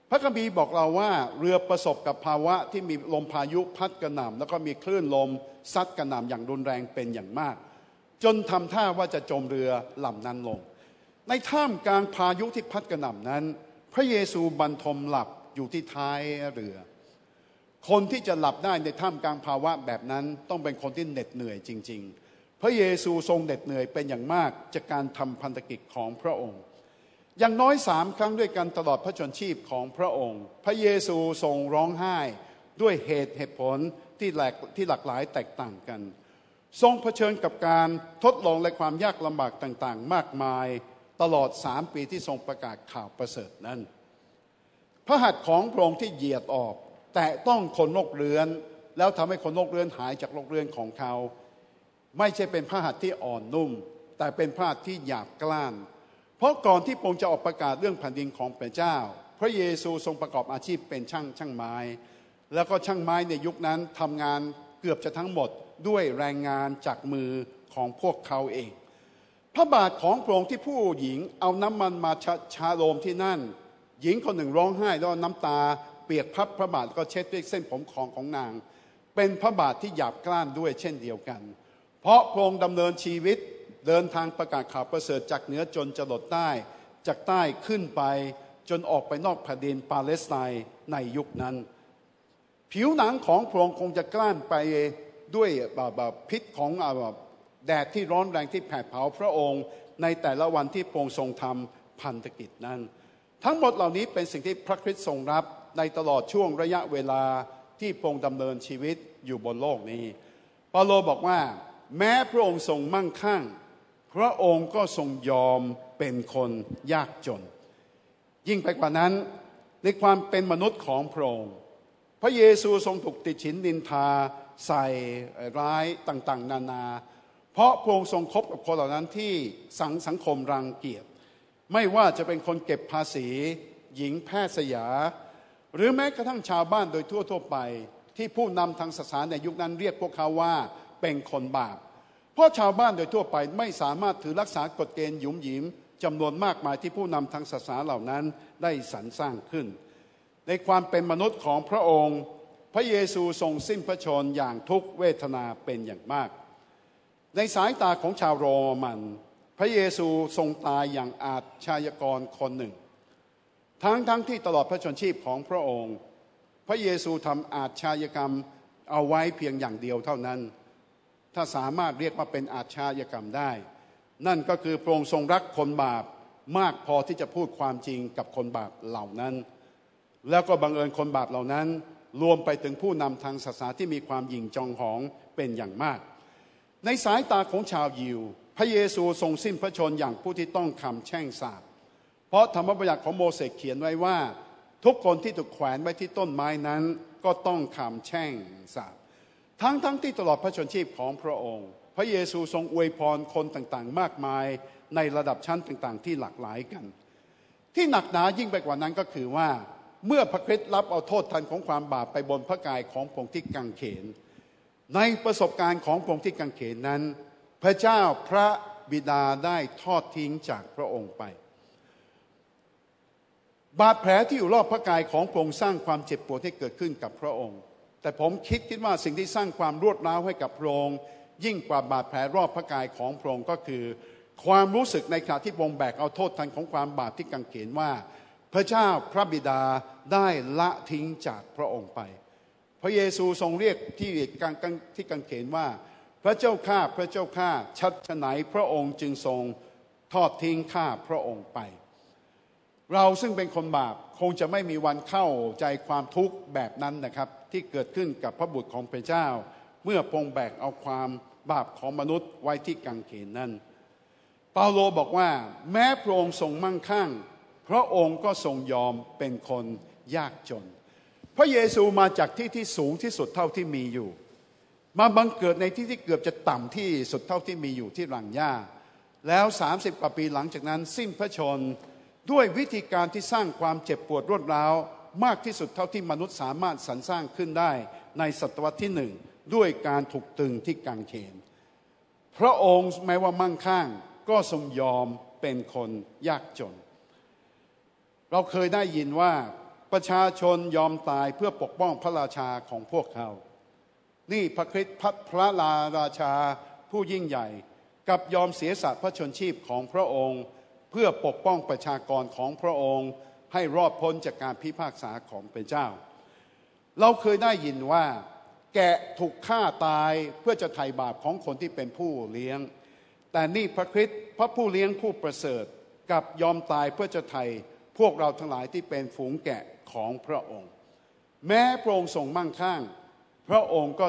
พระคัมภีร์บอกเราว่าเรือประสบกับภาวะที่มีลมพายุพัดกระหน่ำแล้วก็มีคลื่นลมซัดกระหน่ำอย่างรุนแรงเป็นอย่างมาก จนทำท่าว่าจะจมเรือลำนั้นลง ในท่ามกลางพายุที่พัดกระหน่ำนั้น พระเยซูบรรทมหลับอยู่ที่ท้ายเรือ คนที่จะหลับได้ในท่ามกลางภาวะแบบนั้นต้องเป็นคนที่เหน็ดเหนื่อยจริง ๆ พระเยซูทรงเหน็ดเหนื่อยเป็นอย่างมากจากการทำพันธกิจของพระองค์ อย่างน้อยสามครั้งด้วยกันตลอดพระชนชีพของพระองค์ พระเยซูทรงร้องไห้ด้วยเหตุเหตุผลที่หลากที่หลากหลายแตกต่างกัน ทรงเผชิญกับการทดลองและความยากลำบากต่างๆ มากมายตลอดสามปีที่ทรงประกาศข่าวประเสริฐนั้น พระหัตถ์ของพระองค์ที่เหยียดออก แต่ต้องคนโรคเรื้อน แล้วทำให้คนโรคเรื้อนหายจากโรคเรื้อนของเขา ไม่ใช่เป็นพระหัตถ์ที่อ่อนนุ่ม แต่เป็นพระหัตถ์ที่หยาบกล้าน เพราะก่อนที่พระองค์จะออกประกาศเรื่องแผ่นดินของพระเจ้า พระเยซูทรงประกอบอาชีพเป็นช่างช่างไม้ แล้วก็ช่างไม้ในยุคนั้นทำงานเกือบจะทั้งหมดด้วยแรงงานจากมือของพวกเขาเอง พระบาทของพระองค์ที่ผู้หญิงเอาน้ำมันมาชะชาโลมที่นั่น หญิงคนหนึ่งร้องไห้แล้วน้ำตาเปียกพับพระบาทก็เช็ดด้วยเส้นผมของของนาง เป็นพระบาทที่หยาบกล้านด้วยเช่นเดียวกัน เพราะพระองค์ดำเนินชีวิตเดินทางประกาศข่าวประเสริฐจากเหนือจนจะลดใต้ จากใต้ขึ้นไปจนออกไปนอกแผ่นดินปาเลสไตน์ในยุคนั้น ผิวหนังของพระองค์คงจะกล้านไปด้วยแบบแบบพิษของแบบแดดที่ร้อนแรงที่แผดเผาพระองค์ ในแต่ละวันที่พระองค์ทรงทำพันธกิจนั้น ทั้งหมดเหล่านี้เป็นสิ่งที่พระคริสต์ทรงรับในตลอดช่วงระยะเวลาที่พระองค์ดำเนินชีวิตอยู่บนโลกนี้ เปาโลบอกว่า แม้พระองค์ทรงมั่งคั่ง พระองค์ก็ทรงยอมเป็นคนยากจน ยิ่งไปกว่านั้นในความเป็นมนุษย์ของพระองค์ พระเยซูทรงถูกติดฉินนินทาใส่ร้ายต่างๆ นานา เพราะพระองค์ทรงคบกับคนเหล่านั้นที่สังสังคมรังเกียจไม่ว่าจะเป็นคนเก็บภาษี หญิงแพทย์สยา หรือแม้กระทั่งชาวบ้านโดยทั่วทั่วไป ที่ผู้นำทางศาสนาในยุคนั้นเรียกพวกเขาว่า เป็นคนบาป เพราะชาวบ้านโดยทั่วไปไม่สามารถถือรักษากฎเกณฑ์หยุมหยิมจำนวนมากมายที่ผู้นำทางศาสนาเหล่านั้นได้สรรสร้างขึ้น ในความเป็นมนุษย์ของพระองค์ พระเยซูทรงสิ้นพระชนอย่างทุกเวทนาเป็นอย่างมาก ในสายตาของชาวโรมัน พระเยซูทรงตายอย่างอาชญากรคนหนึ่ง ทั้งทั้งที่ตลอดพระชนชีพของพระองค์ พระเยซูทำอาชญากรรมเอาไว้เพียงอย่างเดียวเท่านั้น ถ้าสามารถเรียกว่าเป็นอาชญากรรมได้ นั่นก็คือพระองค์ทรงรักคนบาปมากพอที่จะพูดความจริงกับคนบาปเหล่านั้น แล้วก็บังเอิญคนบาปเหล่านั้น รวมไปถึงผู้นำทางศาสนาที่มีความหยิ่งจองหองเป็นอย่างมาก ในสายตาของชาวยิว พระเยซูทรงสิ้นพระชนอย่างผู้ที่ต้องคำแช่งสาปเพราะธรรมบัญญัติของโมเสสเขียนไว้ว่า ทุกคนที่ถูกแขวนไว้ที่ต้นไม้นั้น ก็ต้องคำแช่งสาป ทั้งทั้งที่ตลอดพระชนชีพของพระองค์ พระเยซูทรงอวยพรคนต่างๆ มากมายในระดับชั้นต่างๆ ที่หลากหลายกัน ที่หนักหนายิ่งไปกว่านั้นก็คือว่าเมื่อพระคริสต์รับเอาโทษทันของความบาปไปบนพระกายของพงที่กังเขน ในประสบการณ์ของพงที่กังเขนนั้น พระเจ้าพระบิดาได้ทอดทิ้งจากพระองค์ไป บาดแผลที่อยู่รอบพระกายของพงสร้างความเจ็บปวดให้เกิดขึ้นกับพระองค์ แต่ผมคิดคิดว่าสิ่งที่สร้างความรวดร้าวให้กับพระองค์ยิ่งกว่าบาดแผลรอบพระกายของพระองค์ก็คือ ความรู้สึกในขณะที่พระองค์แบกเอาโทษทันของความบาปที่กังเขนว่า พระเจ้าพระบิดาได้ละทิ้งจากพระองค์ไป พระเยซูทรงเรียกที่กังกังที่กังเขนว่า พระเจ้าข้าพระเจ้าข้าชัดฉไหนพระองค์จึงทรงทอดทิ้งข้าพระองค์ไป เราซึ่งเป็นคนบาปคงจะไม่มีวันเข้าใจความทุกข์แบบนั้นนะครับ ที่เกิดขึ้นกับพระบุตรของพระเจ้า เมื่อพระองแบกเอาความบาปของมนุษย์ไว้ที่กังเขนนั้น เปาโลบอกว่า แม้พระองค์ทรงมั่งคั่ง พระองค์ก็ทรงยอมเป็นคนยากจน พระเยซูมาจากที่ที่สูงที่สุดเท่าที่มีอยู่ มาบังเกิดในที่ที่เกือบจะต่ำที่สุดเท่าที่มีอยู่ที่รังหญ้าแล้ว 30กว่าปีหลังจากนั้นสิ้นพระชนด้วยวิธีการที่สร้างความเจ็บปวดรวดร้าว มากที่สุดเท่าที่มนุษย์สามารถสรรสร้างขึ้นได้ในศตวรรษที่หนึ่งด้วยการถูกตึงที่กางเขน พระองค์แม้ว่ามั่งคั่งก็ทรงยอมเป็นคนยากจน เราเคยได้ยินว่าประชาชนยอมตายเพื่อปกป้องพระราชาของพวกเขา นี่พระคริสต์พระลาราชาผู้ยิ่งใหญ่กับยอมเสียสัตว์พระชนชีพของพระองค์ เพื่อปกป้องประชากรของพระองค์ ให้รอดพ้นจากการพิพากษาของพระเจ้า เราเคยได้ยินว่า แกะถูกฆ่าตายเพื่อจะไถ่บาปของคนที่เป็นผู้เลี้ยง แต่นี่พระคริสต์พระผู้เลี้ยงผู้ประเสริฐกับยอมตายเพื่อจะไถ่พวกเราทั้งหลายที่เป็นฝูงแกะของพระองค์ แม้พระองค์ทรงมั่งคั่ง พระองค์ก็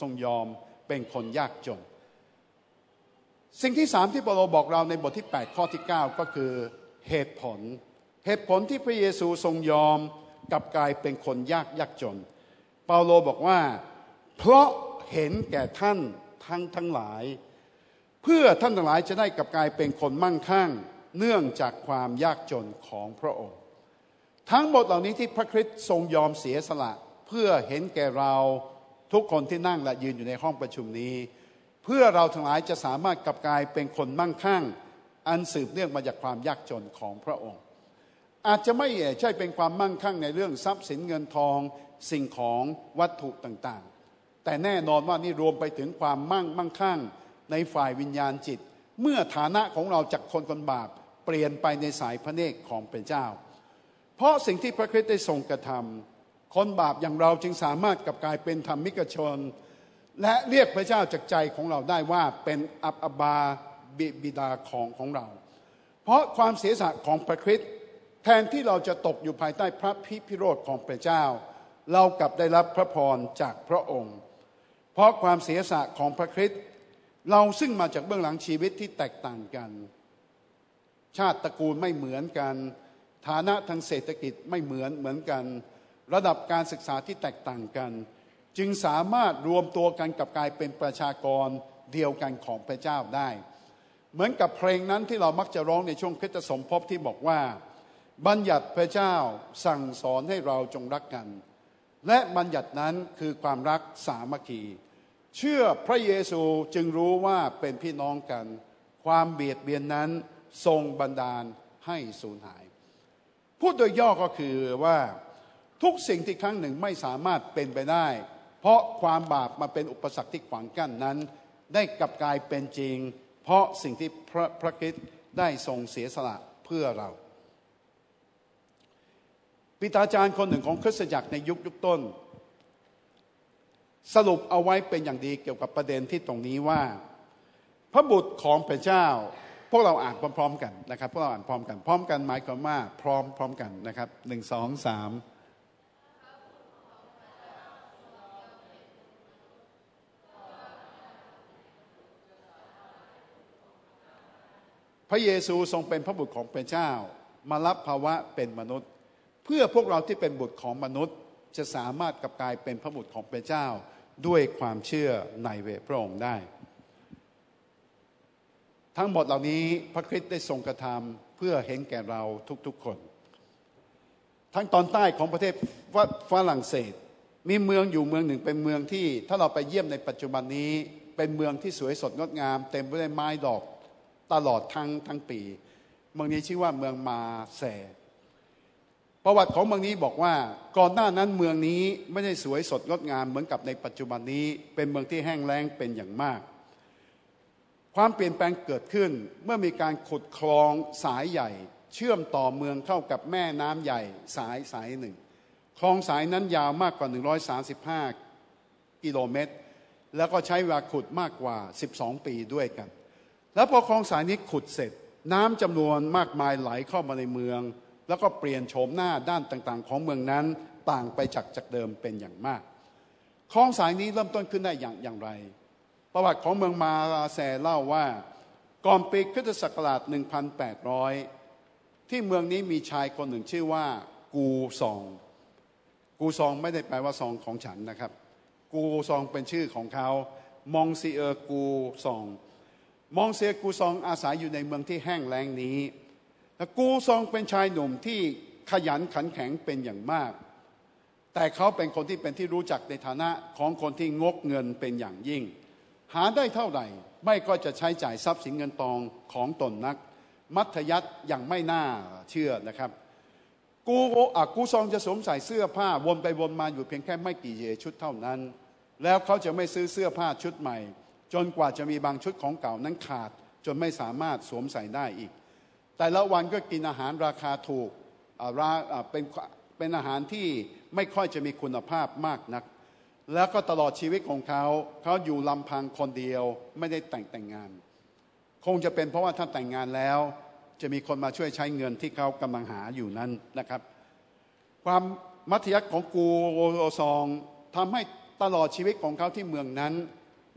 ทรงยอมเป็นคนยากจน สิ่งที่สามที่เปโลบอกเราในบทที่ 8 ข้อที่ 9 ก็คือเหตุผล เหตุผลที่พระเยซูทรงยอมกับกลายเป็นคนยากยากจน เปาโลบอกว่า เพราะเห็นแก่ท่านทั้งทั้งหลาย เพื่อท่านทั้งหลายจะได้กับกลายเป็นคนมั่งคั่ง เนื่องจากความยากจนของพระองค์ ทั้งหมดเหล่านี้ที่พระคริสต์ทรงยอมเสียสละ เพื่อเห็นแก่เราทุกคนที่นั่งและยืนอยู่ในห้องประชุมนี้ เพื่อเราทั้งหลายจะสามารถกับกลายเป็นคนมั่งคั่ง อันสืบเนื่องมาจากความยากจนของพระองค์ อาจจะไม่ใช่เป็นความมั่งคั่งในเรื่องทรัพย์สินเงินทองสิ่งของวัตถุต่างๆ แต่แน่นอนว่านี่รวมไปถึงความมั่งมั่งคั่งในฝ่ายวิญญาณจิต เมื่อฐานะของเราจากคนคนบาปเปลี่ยนไปในสายพระเนตรของพระเจ้า เพราะสิ่งที่พระคริสต์ได้ทรงกระทำคนบาปอย่างเราจึงสามารถกลับกลายเป็นธรรมิกชน และเรียกพระเจ้าจากใจของเราได้ว่าเป็นอับอบาบิบิดาของของเรา เพราะความเสียสละของพระคริสต์ แทนที่เราจะตกอยู่ภายใต้พระพิพิโรธของพระเจ้า เรากลับได้รับพระพรจากพระองค์ เพราะความเสียสละของพระคริสต์เราซึ่งมาจากเบื้องหลังชีวิตที่แตกต่างกัน ชาติตระกูลไม่เหมือนกัน ฐานะทางเศรษฐกิจไม่เหมือนเหมือนกัน ระดับการศึกษาที่แตกต่างกัน จึงสามารถรวมตัวกันกับกลายเป็นประชากรเดียวกันของพระเจ้าได้ เหมือนกับเพลงนั้นที่เรามักจะร้องในช่วงคริสตสมภพที่บอกว่า บัญญัติพระเจ้าสั่งสอนให้เราจงรักกัน และบัญญัตินั้นคือความรักสามัคคี เชื่อพระเยซูจึงรู้ว่าเป็นพี่น้องกัน ความเบียดเบียนนั้นทรงบันดาลให้สูญหาย พูดโดยย่อก็คือว่าทุกสิ่งที่ครั้งหนึ่งไม่สามารถเป็นไปได้ เพราะความบาปมาเป็นอุปสรรคที่ขวางกั้นนั้น ได้กลับกลายเป็นจริง เพราะสิ่งที่พระพระคิดได้ทรงเสียสละเพื่อเรา ปิตาจารย์คนหนึ่งของคริสตจักรในยุคยุคต้น สรุปเอาไว้เป็นอย่างดีเกี่ยวกับประเด็นที่ตรงนี้ว่า พระบุตรของพระเจ้า พวกเราอ่านพร้อม ๆ กันนะครับ พวกเราอ่านพร้อมกัน พร้อมกันหมายความว่าพร้อมพร้อมกันนะครับหนึ่งสองสามพระเยซูทรงเป็นพระบุตรของพระเจ้า มารับภาวะเป็นมนุษย์ เพื่อพวกเราที่เป็นบุตรของมนุษย์ จะสามารถกับกลายเป็นพระบุตรของพระเจ้าด้วยความเชื่อในเวพระองค์ได้ ทั้งหมดเหล่านี้พระคริสต์ได้ทรงกระทำเพื่อเห็นแก่เราทุกๆคน ทั้งตอนใต้ของประเทศฝรั่งเศส มีเมืองอยู่เมืองหนึ่งเป็นเมืองที่ ถ้าเราไปเยี่ยมในปัจจุบันนี้ เป็นเมืองที่สวยสดงดงาม เต็มไปด้วยไม้ดอกตลอดทั้งทั้งปี เมืองนี้ชื่อว่าเมืองมาแส ประวัติของเมืองนี้บอกว่าก่อนหน้านั้นเมืองนี้ไม่ได้สวยสดงดงามเหมือนกับในปัจจุบันนี้ เป็นเมืองที่แห้งแล้งเป็นอย่างมาก ความเปลี่ยนแปลงเกิดขึ้นเมื่อมีการขุดคลองสายใหญ่ เชื่อมต่อเมืองเข้ากับแม่น้ำใหญ่สายสายหนึ่งคลองสายนั้นยาวมากกว่า 135 กิโลเมตร แล้วก็ใช้เวลาขุดมากกว่า 12 ปีด้วยกัน แล้วพอคลองสายนี้ขุดเสร็จ น้ำจำนวนมากมายไหลเข้ามาในเมือง แล้วก็เปลี่ยนโฉมหน้าด้านต่างๆ ของเมืองนั้นต่างไปจากจากเดิมเป็นอย่างมากคลองสายนี้เริ่มต้นขึ้นได้อย่างอย่างไร ประวัติของเมืองมาลาแซเล่าว่าก่อนปีคริสตศักราช 1,800 ที่เมืองนี้มีชายคนหนึ่งชื่อว่ากูซอง กูซองไม่ได้แปลว่าซองของฉันนะครับ กูซองเป็นชื่อของเขา มองซีเออร์กูซอง มองเซียกูซองอาศัยอยู่ในเมืองที่แห้งแล้งนี้ กูซองเป็นชายหนุ่มที่ขยันขันแข็งเป็นอย่างมาก แต่เขาเป็นคนที่เป็นที่รู้จักในฐานะของคนที่งกเงินเป็นอย่างยิ่ง หาได้เท่าไหร่ ไม่ก็จะใช้จ่ายทรัพย์สินเงินทองของตนนัก มัธยัติอย่างไม่น่าเชื่อนะครับ กูอากูซองจะสวมใส่เสื้อผ้าวนไปวนมาอยู่เพียงแค่ไม่กี่เยชุดเท่านั้น แล้วเขาจะไม่ซื้อเสื้อผ้าชุดใหม่ จนกว่าจะมีบางชุดของเก่านั้นขาด จนไม่สามารถสวมใส่ได้อีก แต่ละวันก็กินอาหารราคาถูกเป็นเป็นอาหารที่ไม่ค่อยจะมีคุณภาพมากนัก แล้วก็ตลอดชีวิตของเขา เขาอยู่ลำพังคนเดียวไม่ได้แต่งแต่งงาน คงจะเป็นเพราะว่าถ้าแต่งงานแล้ว จะมีคนมาช่วยใช้เงินที่เขากำลังหาอยู่นั้นนะครับ ความมัธยัติของกูโอซองทำให้ตลอดชีวิตของเขาที่เมืองนั้น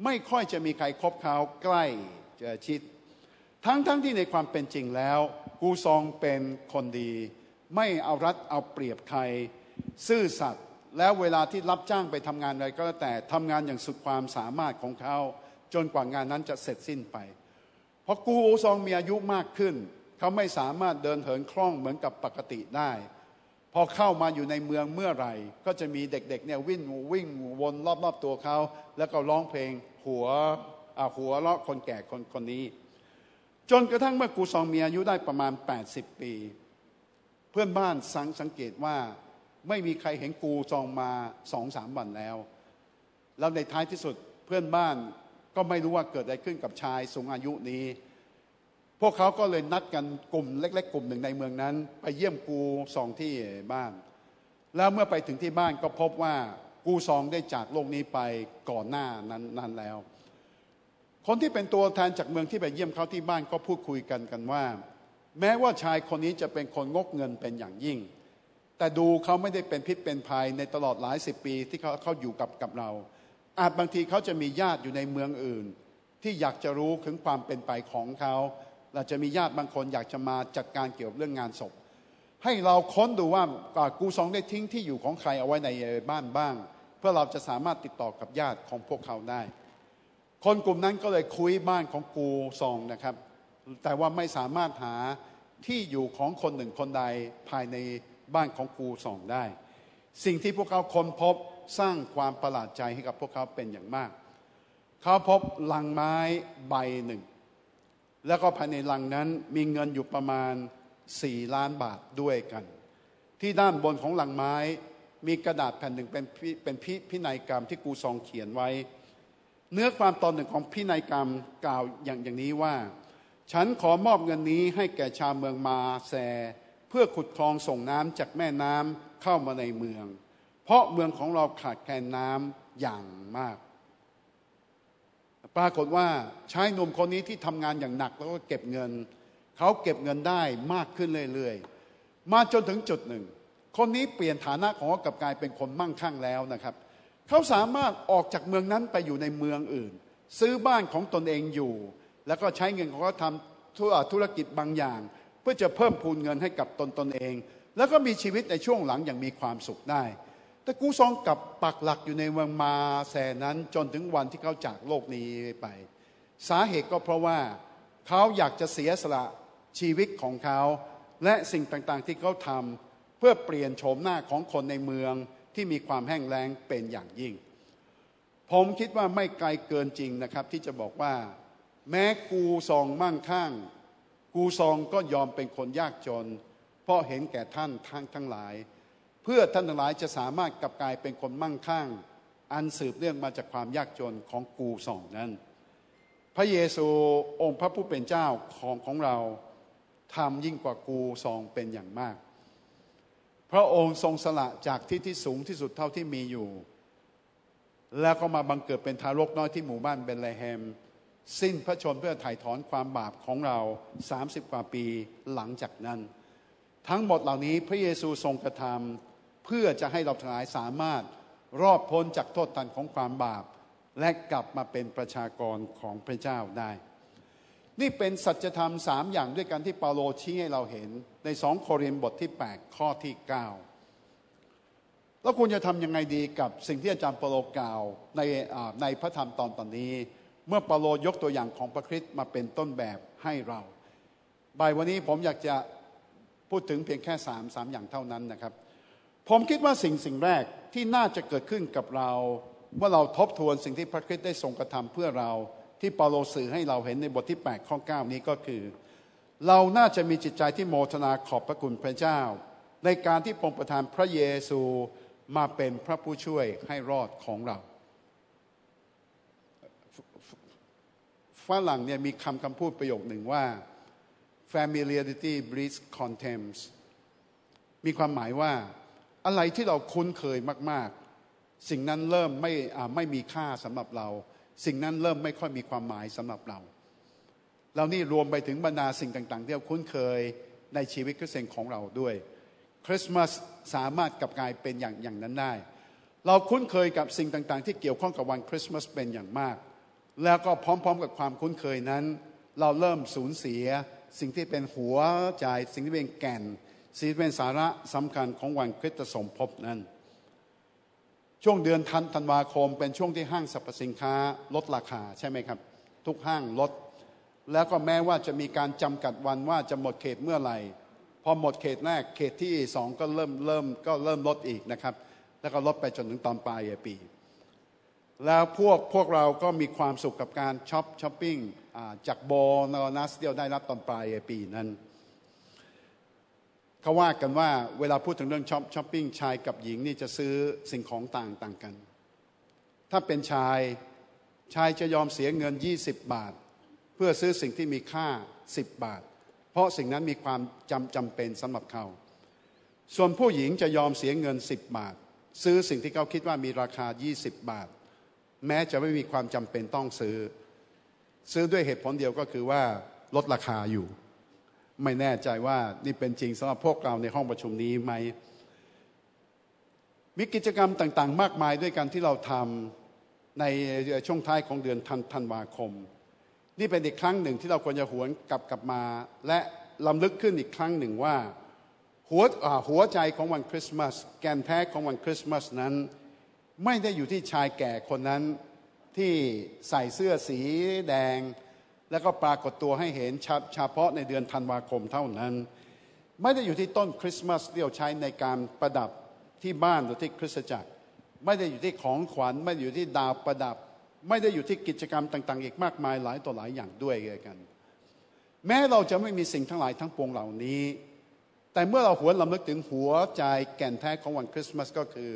ไม่ค่อยจะมีใครคบเขาใกล้จะชิด ทั้งๆทที่ในความเป็นจริงแล้ว กูซองเป็นคนดี ไม่เอารัดเอาเปรียบใคร ซื่อสัตย์แล้วเวลาที่รับจ้างไปทำงานอะไรก็แล้วแต่ทำงานอย่างสุดความสามารถของเขา จนกว่างานนั้นจะเสร็จสิ้นไปพอกูโอซองมีอายุมากขึ้น เขาไม่สามารถเดินเหินคล่องเหมือนกับปกติได้ พอเข้ามาอยู่ในเมืองเมื่อไหร่ ก็จะมีเด็กๆเนี่ยวิ่งวิ่งวนรอบๆตัวเขา แล้วก็ร้องเพลงหัวหัวเลาะคนแก่คนคนนี้ จนกระทั่งเมื่อกูซองมีอายุได้ประมาณ 80 ปี เพื่อนบ้านสังสังเกตว่าไม่มีใครเห็นกูจองมาสองสามวันแล้ว แล้วในท้ายที่สุดเพื่อนบ้านก็ไม่รู้ว่าเกิดอะไรขึ้นกับชายสูงอายุนี้ พวกเขาก็เลยนัดกันกลุ่มเล็ก ๆ กลุ่มหนึ่งในเมืองนั้น ไปเยี่ยมกูซองที่บ้าน แล้วเมื่อไปถึงที่บ้านก็พบว่ากูซองได้จากโลกนี้ไปก่อนหน้านั้นนั้นแล้ว คนที่เป็นตัวแทนจากเมืองที่ไปเยี่ยมเขาที่บ้านก็พูดคุยกันกันว่า แม้ว่าชายคนนี้จะเป็นคนงกเงินเป็นอย่างยิ่ง แต่ดูเขาไม่ได้เป็นพิษเป็นภัยในตลอดหลายสิบปีที่เขาเขาอยู่กับกับเรา อาจบางทีเขาจะมีญาติอยู่ในเมืองอื่น ที่อยากจะรู้ถึงความเป็นไปของเขาเราจะมีญาติบางคนอยากจะมาจัดการเกี่ยวกับเรื่องงานศพ ให้เราค้นดูว่ากูซองได้ทิ้งที่อยู่ของใครเอาไว้ในบ้านบ้าง เพื่อเราจะสามารถติดต่อกับญาติของพวกเขาได้ คนกลุ่มนั้นก็เลยคุยบ้านของกูซองนะครับ แต่ว่าไม่สามารถหาที่อยู่ของคนหนึ่งคนใดภายในบ้านของกูส่องได้ สิ่งที่พวกเขาค้นพบสร้างความประหลาดใจให้กับพวกเขาเป็นอย่างมาก เขาพบลังไม้ใบหนึ่ง แล้วก็ภายในลังนั้นมีเงินอยู่ประมาณสี่ล้านบาทด้วยกัน ที่ด้านบนของลังไม้มีกระดาษแผ่นหนึ่งเป็นเป็นพิพินัยกรรมที่กูซองเขียนไว้ เนื้อความตอนหนึ่งของพินัยกรรมกล่าวอย่างอย่างนี้ว่า ฉันขอมอบเงินนี้ให้แก่ชาวเมืองมาแซ เพื่อขุดคลองส่งน้ำจากแม่น้ำเข้ามาในเมือง เพราะเมืองของเราขาดแคลนน้ำอย่างมาก ปรากฏว่าชายหนุ่มคนนี้ที่ทำงานอย่างหนักแล้วก็เก็บเงิน เขาเก็บเงินได้มากขึ้นเรื่อยๆ มาจนถึงจุดหนึ่ง คนนี้เปลี่ยนฐานะของเขากับกลายเป็นคนมั่งคั่งแล้วนะครับ เขาสามารถออกจากเมืองนั้นไปอยู่ในเมืองอื่น ซื้อบ้านของตนเองอยู่ แล้วก็ใช้เงินของเขาทำธุรกิจบางอย่าง เพื่อจะเพิ่มพูนเงินให้กับตนตนเอง แล้วก็มีชีวิตในช่วงหลังอย่างมีความสุขได้ แต่กูซองกับปักหลักอยู่ในเมืองมาแสนั้นจนถึงวันที่เขาจากโลกนี้ไป สาเหตุก็เพราะว่าเขาอยากจะเสียสละชีวิตของเขาและสิ่งต่างๆที่เขาทำเพื่อเปลี่ยนโฉมหน้าของคนในเมือง ที่มีความแห้งแล้งเป็นอย่างยิ่ง ผมคิดว่าไม่ไกลเกินจริงนะครับ ที่จะบอกว่า แม้กูซองมั่งคั่ง กูซองก็ยอมเป็นคนยากจน เพราะเห็นแก่ท่านทั้งทั้งหลาย เพื่อท่านทั้งหลายจะสามารถกลับกลายเป็นคนมั่งคั่ง อันสืบเนื่องมาจากความยากจนของกูซองนั้น พระเยซูองค์พระผู้เป็นเจ้าของของเราทำยิ่งกว่ากูซองเป็นอย่างมาก พระองค์ทรงสละจากที่ที่สูงที่สุดเท่าที่มีอยู่ แล้วก็มาบังเกิดเป็นทารกน้อยที่หมู่บ้านเบนเลเฮม สิ้นพระชนเพื่อไถ่ถอนความบาปของเรา 30 กว่าปีหลังจากนั้น ทั้งหมดเหล่านี้พระเยซูทรงกระทำเพื่อจะให้เราทั้งหลายสามารถรอดพ้นจากโทษทันของความบาป และกลับมาเป็นประชากรของพระเจ้าได้ นี่เป็นสัจธรรมสามอย่างด้วยกันที่เปาโลชี้ให้เราเห็นในสองโครินธ์บทที่ 8 ข้อที่ 9 แล้วคุณจะทำยังไงดีกับสิ่งที่อาจารย์เปาโลกล่าวในในพระธรรมตอนตอนนี้ เมื่อเปาโลยกตัวอย่างของพระคริสต์มาเป็นต้นแบบให้เราบ่ายวันนี้ผมอยากจะพูดถึงเพียงแค่สามสามอย่างเท่านั้นนะครับ ผมคิดว่าสิ่งสิ่งแรกที่น่าจะเกิดขึ้นกับเรา เมื่อเราทบทวนสิ่งที่พระคริสต์ได้ทรงกระทำเพื่อเรา ที่เปาโลสื่อให้เราเห็นในบทที่ 8 ข้อ 9 นี้ก็คือ เราน่าจะมีจิตใจที่โมทนาขอบพระคุณพระเจ้า ในการที่พระประทานพระเยซูมาเป็นพระผู้ช่วยให้รอดของเราฝรั่งเนี่ยมีคำคำพูดประโยคหนึ่งว่า familiarity breeds contempt มีความหมายว่าอะไรที่เราคุ้นเคยมาก ๆ สิ่งนั้นเริ่มไม่ไม่มีค่าสำหรับเรา สิ่งนั้นเริ่มไม่ค่อยมีความหมายสำหรับเรา เรานี่รวมไปถึงบรรดาสิ่งต่าง ๆ ที่เราคุ้นเคยในชีวิตคริสเตียนของเราด้วย คริสต์มาสสามารถกลับกลายเป็นอย่างอย่างนั้นได้ เราคุ้นเคยกับสิ่งต่าง ๆ ที่เกี่ยวข้องกับวันคริสต์มาสเป็นอย่างมาก แล้วก็พร้อม ๆ กับความคุ้นเคยนั้น เราเริ่มสูญเสีย สิ่งที่เป็นหัวใจ สิ่งที่เป็นแก่น สิ่งที่เป็นสาระสำคัญของวันคริสตสมภพนั้น ช่วงเดือนธันธันวาคม เป็นช่วงที่ห้างสรรพสินค้าลดราคาใช่ไหมครับ ทุกห้างลด แล้วก็แม้ว่าจะมีการจำกัดวันว่าจะหมดเขตเมื่อไหร่พอหมดเขตแรกเขตที่สองก็เริ่มเริ่มก็เริ่มลดอีกนะครับ แล้วก็ลดไปจนถึงตอนปลายปี แล้วพวกพวกเราก็มีความสุขกับการช้อปช้อปปิ้งจากโบนอนัสเดียวได้รับตอนปลายปีนั้น เขาว่ากันว่าเวลาพูดถึงเรื่องช้อปช้อปปิ้งชายกับหญิงนี่จะซื้อสิ่งของต่างต่างกัน ถ้าเป็นชายชายจะยอมเสียเงิน 20 บาท เพื่อซื้อสิ่งที่มีค่า 10 บาท เพราะสิ่งนั้นมีความจำจำเป็นสำหรับเขา ส่วนผู้หญิงจะยอมเสียเงิน 10 บาท ซื้อสิ่งที่เขาคิดว่ามีราคา 20 บาท แม้จะไม่มีความจำเป็นต้องซื้อ ซื้อด้วยเหตุผลเดียวก็คือว่าลดราคาอยู่ ไม่แน่ใจว่านี่เป็นจริงสำหรับพวกเราในห้องประชุมนี้ไหมมีกิจกรรมต่างๆ มากมายด้วยกันที่เราทำในช่วงท้ายของเดือนธันวาคม นี่เป็นอีกครั้งหนึ่งที่เราควรจะหวนกลับกลับมา และลำลึกขึ้นอีกครั้งหนึ่งว่าหัวหัวใจของวันคริสต์มาสแกนแท้ของวันคริสต์มาสนั้น ไม่ได้อยู่ที่ชายแก่คนนั้นที่ใส่เสื้อสีแดง แล้วก็ปรากฏตัวให้เห็นเฉพาะในเดือนธันวาคมเท่านั้น ไม่ได้อยู่ที่ต้นคริสต์มาสที่เราใช้ในการประดับที่บ้านหรือที่คริสตจักร ไม่ได้อยู่ที่ของขวัญ ไม่ได้อยู่ที่ดาวประดับ ไม่ได้อยู่ที่กิจกรรมต่าง ๆ อีกมากมายหลายต่อหลายอย่างด้วยกัน แม้เราจะไม่มีสิ่งทั้งหลายทั้งปวงเหล่านี้ แต่เมื่อเราหวนลำลึกถึงหัวใจแก่นแท้ของวันคริสต์มาสก็คือ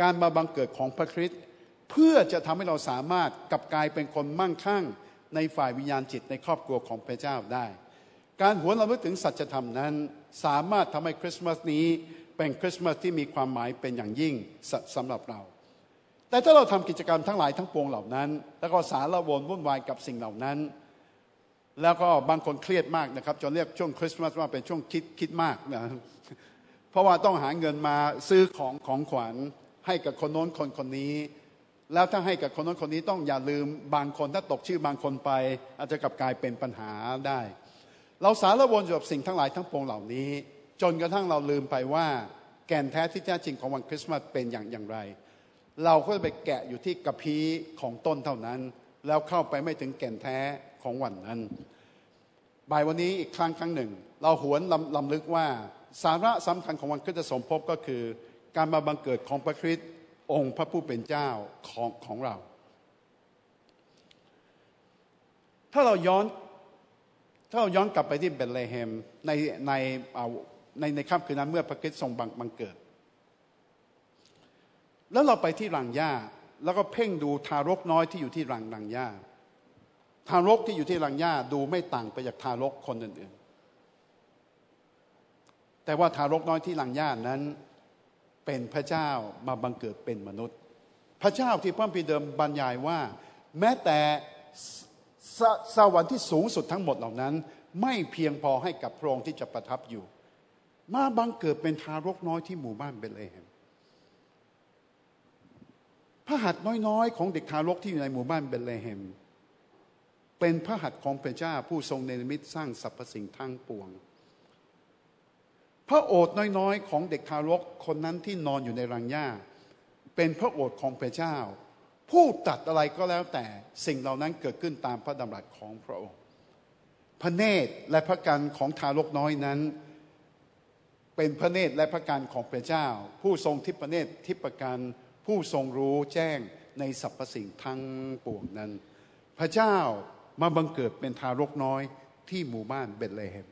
การมาบังเกิดของพระคริสต์เพื่อจะทำให้เราสามารถกลับกลายเป็นคนมั่งคั่ง ในฝ่ายวิญญาณจิตในครอบครัวของพระเจ้าได้ การหวนเราลึกถึงสัจธรรมนั้น สามารถทำให้คริสต์มาสนี้เป็นคริสต์มาสที่มีความหมายเป็นอย่างยิ่งสำหรับเรา แต่ถ้าเราทำกิจกรรมทั้งหลายทั้งปวงเหล่านั้น แล้วก็สารละวนวุ่นวายกับสิ่งเหล่านั้น แล้วก็บางคนเครียดมากนะครับจนเรียกช่วงคริสต์มาสว่าเป็นช่วงคิดคิดมากนะเพราะว่าต้องหาเงินมาซื้อของของขวัญให้กับคนโน้นคนคนนี้ แล้วถ้าให้กับคนนั้นคนนี้ต้องอย่าลืมบางคนถ้าตกชื่อบางคนไป อาจจะกลับกลายเป็นปัญหาได้ เราสารวนอยู่กับสิ่งทั้งหลายทั้งปวงเหล่านี้ จนกระทั่งเราลืมไปว่า แก่นแท้ที่แท้จริงของวันคริสต์มาสเป็นอย่างอย่างไร เราก็จะไปแกะอยู่ที่กระพี้ของต้นเท่านั้น แล้วเข้าไปไม่ถึงแก่นแท้ของวันนั้นบ่ายวันนี้อีกครั้งครั้งหนึ่ง เราหวนลำลำลึกว่าสาระสำคัญของวันคริสตสมภพก็คือ การมาบังเกิดของพระคริสต์ องค์พระผู้เป็นเจ้าของของเรา ถ้าเราย้อนถ้าเราย้อนกลับไปที่เบธเลเฮมในในในในค่ำคืนนั้นเมื่อพระคริสต์ทรงบังเกิด แล้วเราไปที่รังหญ้าแล้วก็เพ่งดูทารกน้อยที่อยู่ที่รังรังหญ้าทารกที่อยู่ที่รังหญ้าดูไม่ต่างไปจากทารกคนอื่นๆ แต่ว่าทารกน้อยที่รังหญ้านั้น เป็นพระเจ้ามาบังเกิดเป็นมนุษย์ พระเจ้าที่พระพีเดิมบรรยายว่า แม้แต่สสวรรค์ที่สูงสุดทั้งหมดเหล่านั้น ไม่เพียงพอให้กับพระองค์ที่จะประทับอยู่ มาบังเกิดเป็นทารกน้อยที่หมู่บ้านเบลเลมพระหัตถ์น้อย ๆ ของเด็กทารกที่อยู่ในหมู่บ้านเบลเลเฮมเป็นพระหัตถ์ของพระเจ้าผู้ทรงเนรมิตสร้างสรรพสิ่งทั้งปวง พระโอษฐ์น้อยๆ ของเด็กทารกคนนั้นที่นอนอยู่ในรังหญ้า เป็นพระโอษฐ์ของพระเจ้า ผู้ตัดอะไรก็แล้วแต่สิ่งเหล่านั้นเกิดขึ้นตามพระดำรัสของพระองค์ พระเนตรและพระกันของทารกน้อยนั้น เป็นพระเนตรและพระกันของพระเจ้า ผู้ทรงทิพเนตรทิพกันผู้ทรงรู้แจ้งในสรรพสิ่งทั้งปวงนั้น พระเจ้ามาบังเกิดเป็นทารกน้อยที่หมู่บ้านเบธเลเฮม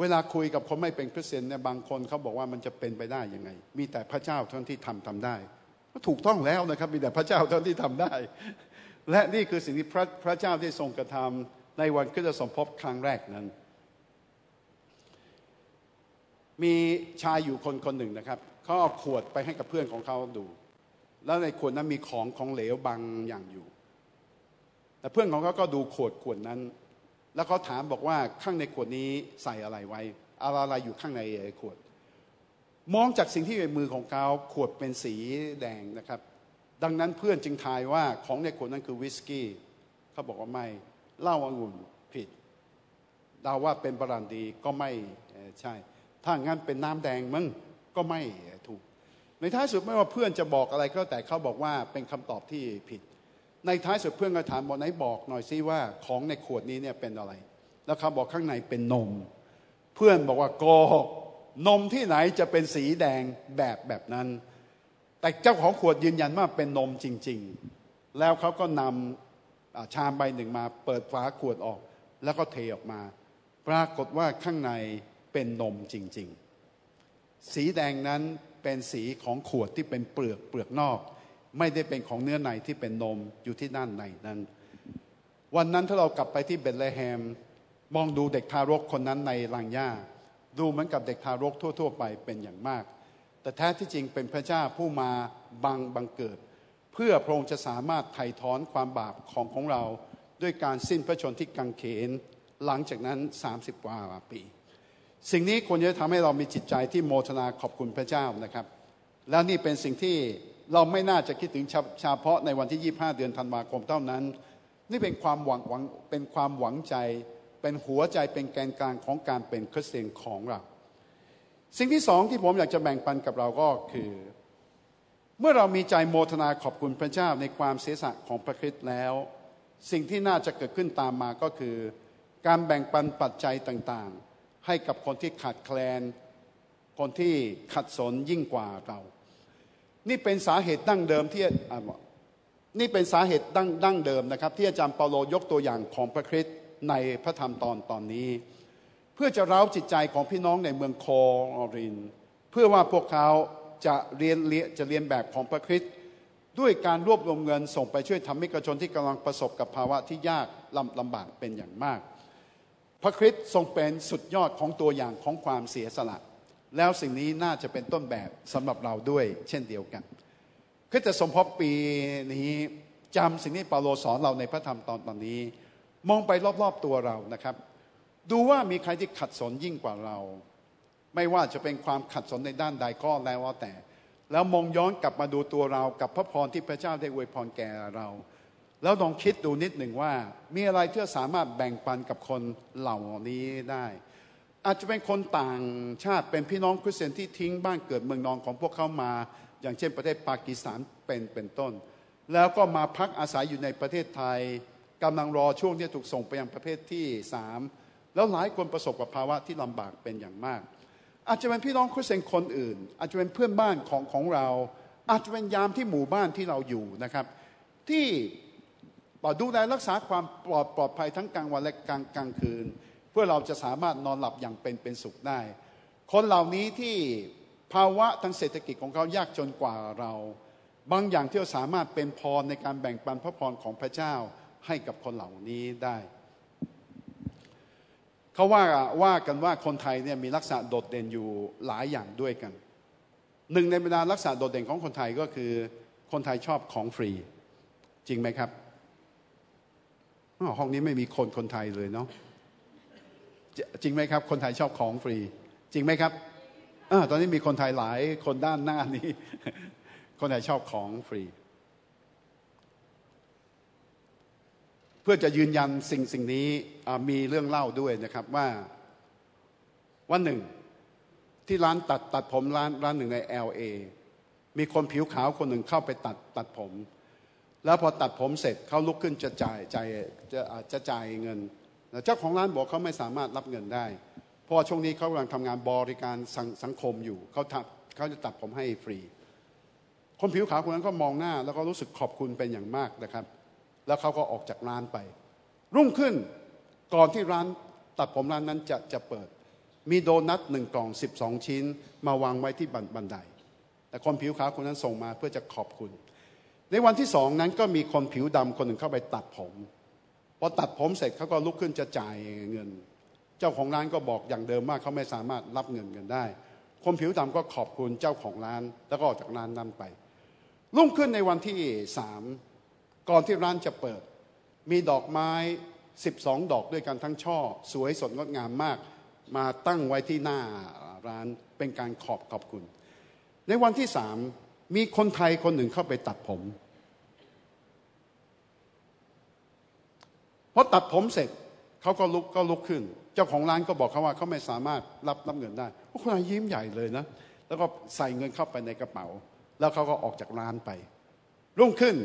เวลาคุยกับคนไม่เป็นคริสเตียนเนี่ยบางคนเขาบอกว่ามันจะเป็นไปได้ยังไง มีแต่พระเจ้าเท่านั้นที่ทำทำได้ก็ถูกต้องแล้วนะครับ มีแต่พระเจ้าเท่านั้นที่ทำได้ และนี่คือสิ่งที่พระพระเจ้าที่ทรงกระทำในวันคริสตสมภพครั้งแรกนั้น มีชายอยู่คนคนหนึ่งนะครับเขาเอาขวดไปให้กับเพื่อนของเขาดู แล้วในขวดนั้นมีของของเหลวบางอย่างอยู่ แต่เพื่อนของเขาก็ดูขวดขวดนั้น แล้วเขาถามบอกว่าข้างในขวดนี้ใส่อะไรไว้ อะไรอยู่ข้างในขวด มองจากสิ่งที่ในมือของเขาขวดเป็นสีแดงนะครับ ดังนั้นเพื่อนจึงทายว่าของในขวดนั้นคือวิสกี้เขาบอกว่าไม่เหล้าองุ่นผิดเดาว่าเป็นบรันดีก็ไม่ใช่ ถ้างั้นเป็นน้ำแดงมึงก็ไม่ถูก ในท้ายสุดไม่ว่าเพื่อนจะบอกอะไรก็แต่เขาบอกว่าเป็นคำตอบที่ผิด ในท้ายสุดเพื่อนก็ถามบอกไหนบอกหน่อยซิว่าของในขวดนี้เนี่ยเป็นอะไร แล้วเขาบอกข้างในเป็นนม เพื่อนบอกว่าโกหกนมที่ไหนจะเป็นสีแดงแบบแบบนั้น แต่เจ้าของขวดยืนยันว่าเป็นนมจริง ๆ แล้วเขาก็นำชามใบหนึ่งมา เปิดฝาขวดออก แล้วก็เทออกมา ปรากฏว่าข้างในเป็นนมจริง ๆ สีแดงนั้นเป็นสีของขวดที่เป็นเปลือกเปลือกนอก ไม่ได้เป็นของเนื้อในที่เป็นนมอยู่ที่ด้านในนั้น วันนั้นถ้าเรากลับไปที่เบธเลเฮม มองดูเด็กทารกคนนั้นในลางหญ้า ดูเหมือนกับเด็กทารกทั่ว ๆ ไปเป็นอย่างมาก แต่แท้ที่จริงเป็นพระเจ้าผู้มาบังบังเกิด เพื่อพระองค์จะสามารถไถ่ถอนความบาปของของเรา ด้วยการสิ้นพระชนที่กังเขน หลังจากนั้น 30กว่าปี สิ่งนี้ควรจะทำให้เรามีจิตใจที่โมทนาขอบคุณพระเจ้านะครับ แล้วนี่เป็นสิ่งที่ เราไม่น่าจะคิดถึงเฉพาะในวันที่ 25 เดือนธันวาคมเท่านั้น นี่เป็นความหวังหวังเป็นความหวังใจ เป็นหัวใจเป็นแกนกลางของการเป็นคริสเตียนของเรา สิ่งที่สองที่ผมอยากจะแบ่งปันกับเราก็คือ เมื่อเรามีใจโมทนาขอบคุณพระเจ้าในความเสียสละของพระคริสต์แล้ว สิ่งที่น่าจะเกิดขึ้นตามมาก็คือ การแบ่งปันปัจจัยต่างๆ ให้กับคนที่ขาดแคลน คนที่ขัดสนยิ่งกว่าเรา นี่เป็นสาเหตุดั้งเดิมที่นี่เป็นสาเหตุดั้งดั้งเดิมนะครับ ที่อาจารย์เปาโลยกตัวอย่างของพระคริสต์ในพระธรรมตอนตอนนี้ เพื่อจะเร้าจิตใจของพี่น้องในเมืองโคอริน เพื่อว่าพวกเขาจะเรียนเรียจะเรียนแบบของพระคริสต์ด้วยการรวบรวมเงินส่งไปช่วยทำให้กชนที่กำลังประสบกับภาวะที่ยากลำลำบากเป็นอย่างมาก พระคริสต์ทรงเป็นสุดยอดของตัวอย่างของความเสียสละ แล้วสิ่งนี้น่าจะเป็นต้นแบบสำหรับเราด้วยเช่นเดียวกันคือจะสมภพปีนี้จำสิ่งที่เปาโลสอนเราในพระธรรมตอนตอนนี้ มองไปรอบๆตัวเรานะครับ ดูว่ามีใครที่ขัดสนยิ่งกว่าเรา ไม่ว่าจะเป็นความขัดสนในด้านใดก็แล้วแต่ แล้วมองย้อนกลับมาดูตัวเรากับพระพรที่พระเจ้าได้อวยพรแก่เรา แล้วลองคิดดูนิดหนึ่งว่า มีอะไรที่สามารถแบ่งปันกับคนเหล่านี้ได้ อาจจะเป็นคนต่างชาติเป็นพี่น้องคริสเตียนที่ทิ้งบ้านเกิดเมืองนอนของพวกเขามา อย่างเช่นประเทศปากีสถานเป็นเป็นต้น แล้วก็มาพักอาศัยอยู่ในประเทศไทยกำลังรอช่วงที่ถูกส่งไปยังประเทศที่สามแล้วหลายคนประสบกับภาวะที่ลำบากเป็นอย่างมาก อาจจะเป็นพี่น้องคริสเตียนคนอื่น อาจจะเป็นเพื่อนบ้านของของเรา อาจจะเป็นยามที่หมู่บ้านที่เราอยู่นะครับ ที่ดูแลรักษาความปลอดปลอดภัยทั้งกลางวันและกลางกลางคืน พื่อเราจะสามารถนอนหลับอย่างเป็นเป็นสุขได้ คนเหล่านี้ที่ภาวะทางเศรษฐกิจของเขายากจนกว่าเรา บางอย่างที่เราสามารถเป็นพรในการแบ่งปันพระพรของพระเจ้าให้กับคนเหล่านี้ได้เขาว่าว่ากันว่าคนไทยเนี่ยมีลักษณะโดดเด่นอยู่หลายอย่างด้วยกัน หนึ่งในบรรดาลักษณะโดดเด่นของคนไทยก็คือคนไทยชอบของฟรี จริงไหมครับห้องนี้ไม่มีคนคนไทยเลยเนาะ จริงไหมครับ คนไทยชอบของฟรี จริงไหมครับอตอนนี้มีคนไทยหลายคนด้านหน้านี้ คนไทยชอบของฟรี เพื่อจะยืนยันสิ่งสิ่งนี้มีเรื่องเล่าด้วยนะครับว่าวันหนึ่ง ที่ร้านตัดตัดผมร้านร้านหนึ่งใน LA มีคนผิวขาวคนหนึ่งเข้าไปตัดตัดผม แล้วพอตัดผมเสร็จเขาลุกขึ้นจะจ่ายจ่ายจะจะจ่ายเงิน เจ้าของร้านบอกเขาไม่สามารถรับเงินได้ เพราะช่วงนี้เขากำลังทำงานบริการสงสังคมอยู่เขาทำเขาจะตัดผมให้ฟรี คนผิวขาวคนนั้นก็มองหน้า แล้วก็รู้สึกขอบคุณเป็นอย่างมากนะครับ แล้วเขาก็ออกจากร้านไป รุ่งขึ้นก่อนที่ร้านตัดผมร้านนั้นจะจะเปิด มีโดนัทหนึ่งกล่องสิบองชิ้น มาวางไว้ที่บันได แต่คนผิวขาวคนนั้นส่งมาเพื่อจะขอบคุณ ในวันที่สองนั้นก็มีคนผิวดำคนหนึ่งเข้าไปตัดผม พอตัดผมเสร็จเขาก็ลุกขึ้นจะจ่ายเงิน เจ้าของร้านก็บอกอย่างเดิมว่าเขาไม่สามารถรับเงินเงินได้ คนผิวดำก็ขอบคุณเจ้าของร้าน แล้วก็ออกจากร้านนั้นไป รุ่งขึ้นในวันที่สามก่อนที่ร้านจะเปิด มีดอกไม้สิบองดอกด้วยกันทั้งช่อ สวยสดงดงามมาก มาตั้งไว้ที่หน้าร้านเป็นการขอบขอบคุณ ในวันที่สามมีคนไทยคนหนึ่งเข้าไปตัดผม พอตัดผมเสร็จเขาก็ลุกก็ลุกขึ้น เจ้าของร้านก็บอกเขาว่าเขาไม่สามารถรับรับเงินได้คนนั้นยิ้มใหญ่เลยนะ แล้วก็ใส่เงินเข้าไปในกระเป๋า แล้วเขาก็ออกจากร้านไป รุ่งขึ้น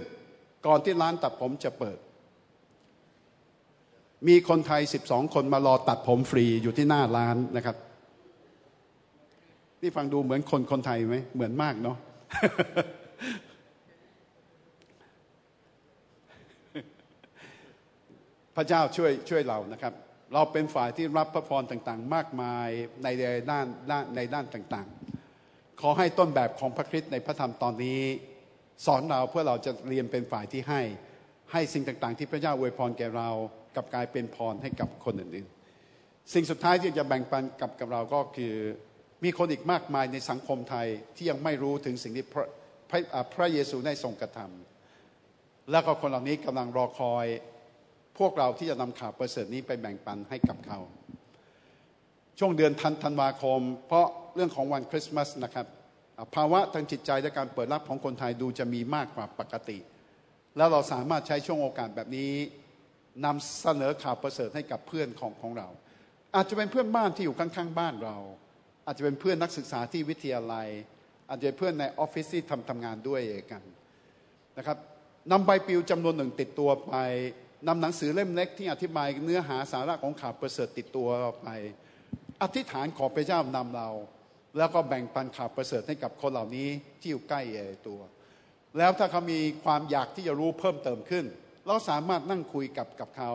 ก่อนที่ร้านตัดผมจะเปิด มีคนไทยสิบสองคนมารอตัดผมฟรีอยู่ที่หน้าร้านนะครับ นี่ฟังดูเหมือนคนคนไทยไหมเหมือนมากเนาะ พระเจ้าช่วยช่วยเรานะครับ เราเป็นฝ่ายที่รับพระพรต่างๆ มากมายในด้านด้านในด้านต่างๆ ขอให้ต้นแบบของพระคริสต์ในพระธรรมตอนนี้ สอนเราเพื่อเราจะเรียนเป็นฝ่ายที่ให้ให้สิ่งต่างๆ ที่พระเจ้าอวยพรแก่เรากับกลายเป็นพรให้กับคนอื่นๆ สิ่งสุดท้ายที่จะแบ่งปันกับกับเราก็คือมีคนอีกมากมายในสังคมไทยที่ยังไม่รู้ถึงสิ่งที่พระพระพระเยซูได้ทรงกระทำแล้วก็คนเหล่านี้กำลังรอคอย พวกเราที่จะนำข่าวประเสริฐนี้ไปแบ่งปันให้กับเขา ช่วงเดือนธันธันวาคม เพราะเรื่องของวันคริสต์มาสนะครับ ภาวะทางจิตใจและการเปิดรับของคนไทยดูจะมีมากกว่าปกติ แล้วเราสามารถใช้ช่วงโอกาสแบบนี้นำเสนอข่าวประเสริฐให้กับเพื่อนของของเรา อาจจะเป็นเพื่อนบ้านที่อยู่ข้างๆบ้านเรา อาจจะเป็นเพื่อนนักศึกษาที่วิทยาลัย อาจจะเป็นเพื่อนในออฟฟิศที่ทำทำงานด้วยกันนะครับนำใบปลิวจำนวนหนึ่งติดตัวไป นำหนังสือเล่มเล็กที่อธิบายเนื้อหาสาระของข่าวประเสริฐติดตัวไป อธิษฐานขอพระเจ้านำเรา แล้วก็แบ่งปันข่าวประเสริฐให้กับคนเหล่านี้ที่อยู่ใกล้ตัว แล้วถ้าเขามีความอยากที่จะรู้เพิ่มเติมขึ้น เราสามารถนั่งคุยกับกับเขา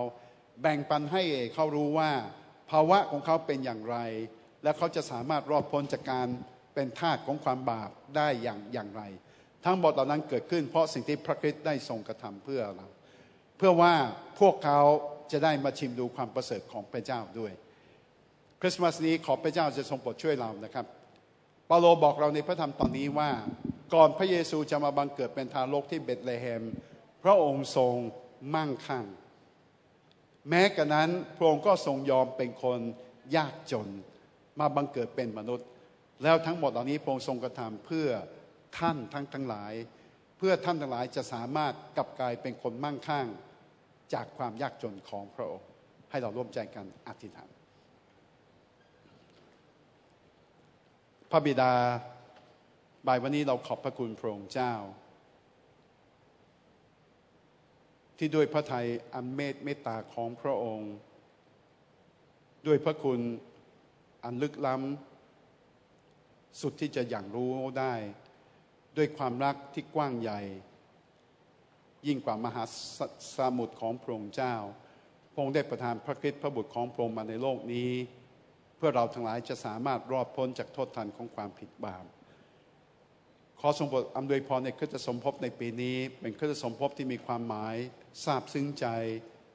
แบ่งปันให้เขารู้ว่า ภาวะของเขาเป็นอย่างไร และเขาจะสามารถรอดพ้นจากการเป็นทาสของความบาปได้อย่างอย่างไร ทั้งหมดเหล่านั้นเกิดขึ้น เพราะสิ่งที่พระคริสต์ได้ทรงกระทำเพื่อเรา เพื่อว่าพวกเขาจะได้มาชิมดูความประเสริฐของพระเจ้าด้วย คริสต์มาสนี้ขอพระเจ้าจะทรงโปรดช่วยเรานะครับเปาโลบอกเราในพระธรรมตอนนี้ว่า ก่อนพระเยซูจะมาบังเกิดเป็นทารกที่เบตเลเฮม พระองค์ทรงมั่งคั่ง แม้กระนั้นพระองค์ก็ทรงยอมเป็นคนยากจน มาบังเกิดเป็นมนุษย์ แล้วทั้งหมดเหล่านี้พระองค์ทรงกระทำเพื่อท่านทั้งทั้งหลาย เพื่อท่านทั้งหลายจะสามารถกลับกลายเป็นคนมั่งคั่ง จากความยากจนของพระองค์ ให้เราร่วมใจกันอธิษฐาน พระบิดาบ่ายวันนี้เราขอบพระคุณพระองค์เจ้า ที่ด้วยพระทัยอันเมตเมตตาของพระองค์ ด้วยพระคุณอันลึกล้ำ สุดที่จะอย่างรู้ได้ ด้วยความรักที่กว้างใหญ่ ยิ่งกว่ามหาสมุทรของพระองค์เจ้า พระองค์ได้ประทานพระคิดพระบุตรของพระองค์มาในโลกนี้ เพื่อเราทั้งหลายจะสามารถรอดพ้นจากโทษทันของความผิดบาปขอทรงโปรดอำนวยพรในคริสตสมภพในปีนี้ เป็นคริสตสมภพที่มีความหมายทราบซึ้งใจ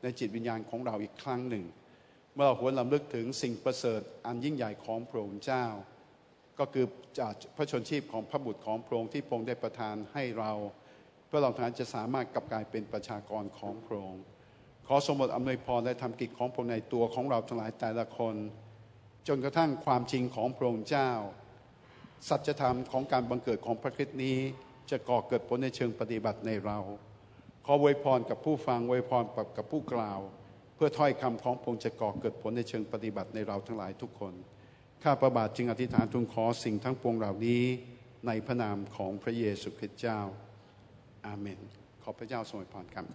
ในจิตวิญญาณของเราอีกครั้งหนึ่ง เมื่อเราหวนลำลึกถึงสิ่งประเสริฐอันยิ่งใหญ่ของพระองค์เจ้า ก็คือจากพระชนชีพของพระบุตรของพระองค์ที่พระองค์ได้ประทานให้เรา พื่อเราทั้งจะสามารถกลับกลายเป็นประชากรของพระองค์ขอสมบูรณ์อำนวยพรและทำกิจของพระองค์ในตัวของเราทั้งหลายแต่ละคน จนกระทั่งความจริงของพระองค์เจ้า สัจธรรมของการบังเกิดของพระคิดนี้จะก่อเกิดผลในเชิงปฏิบัติในเรา ขอไวยพรกับผู้ฟังไวยพรกับผู้กล่าว เพื่อถ้อยคำของพระองค์จะก่อเกิดผลในเชิงปฏิบัติในเราทั้งหลายทุกคน ข้าพระบาทจึงอธิษฐานทูลขอสิ่งทั้งปวงเหล่านี้ในพระนามของพระเยซูคริสต์เจ้า อาเมน ขอพระเจ้าทรงอวยพรครับ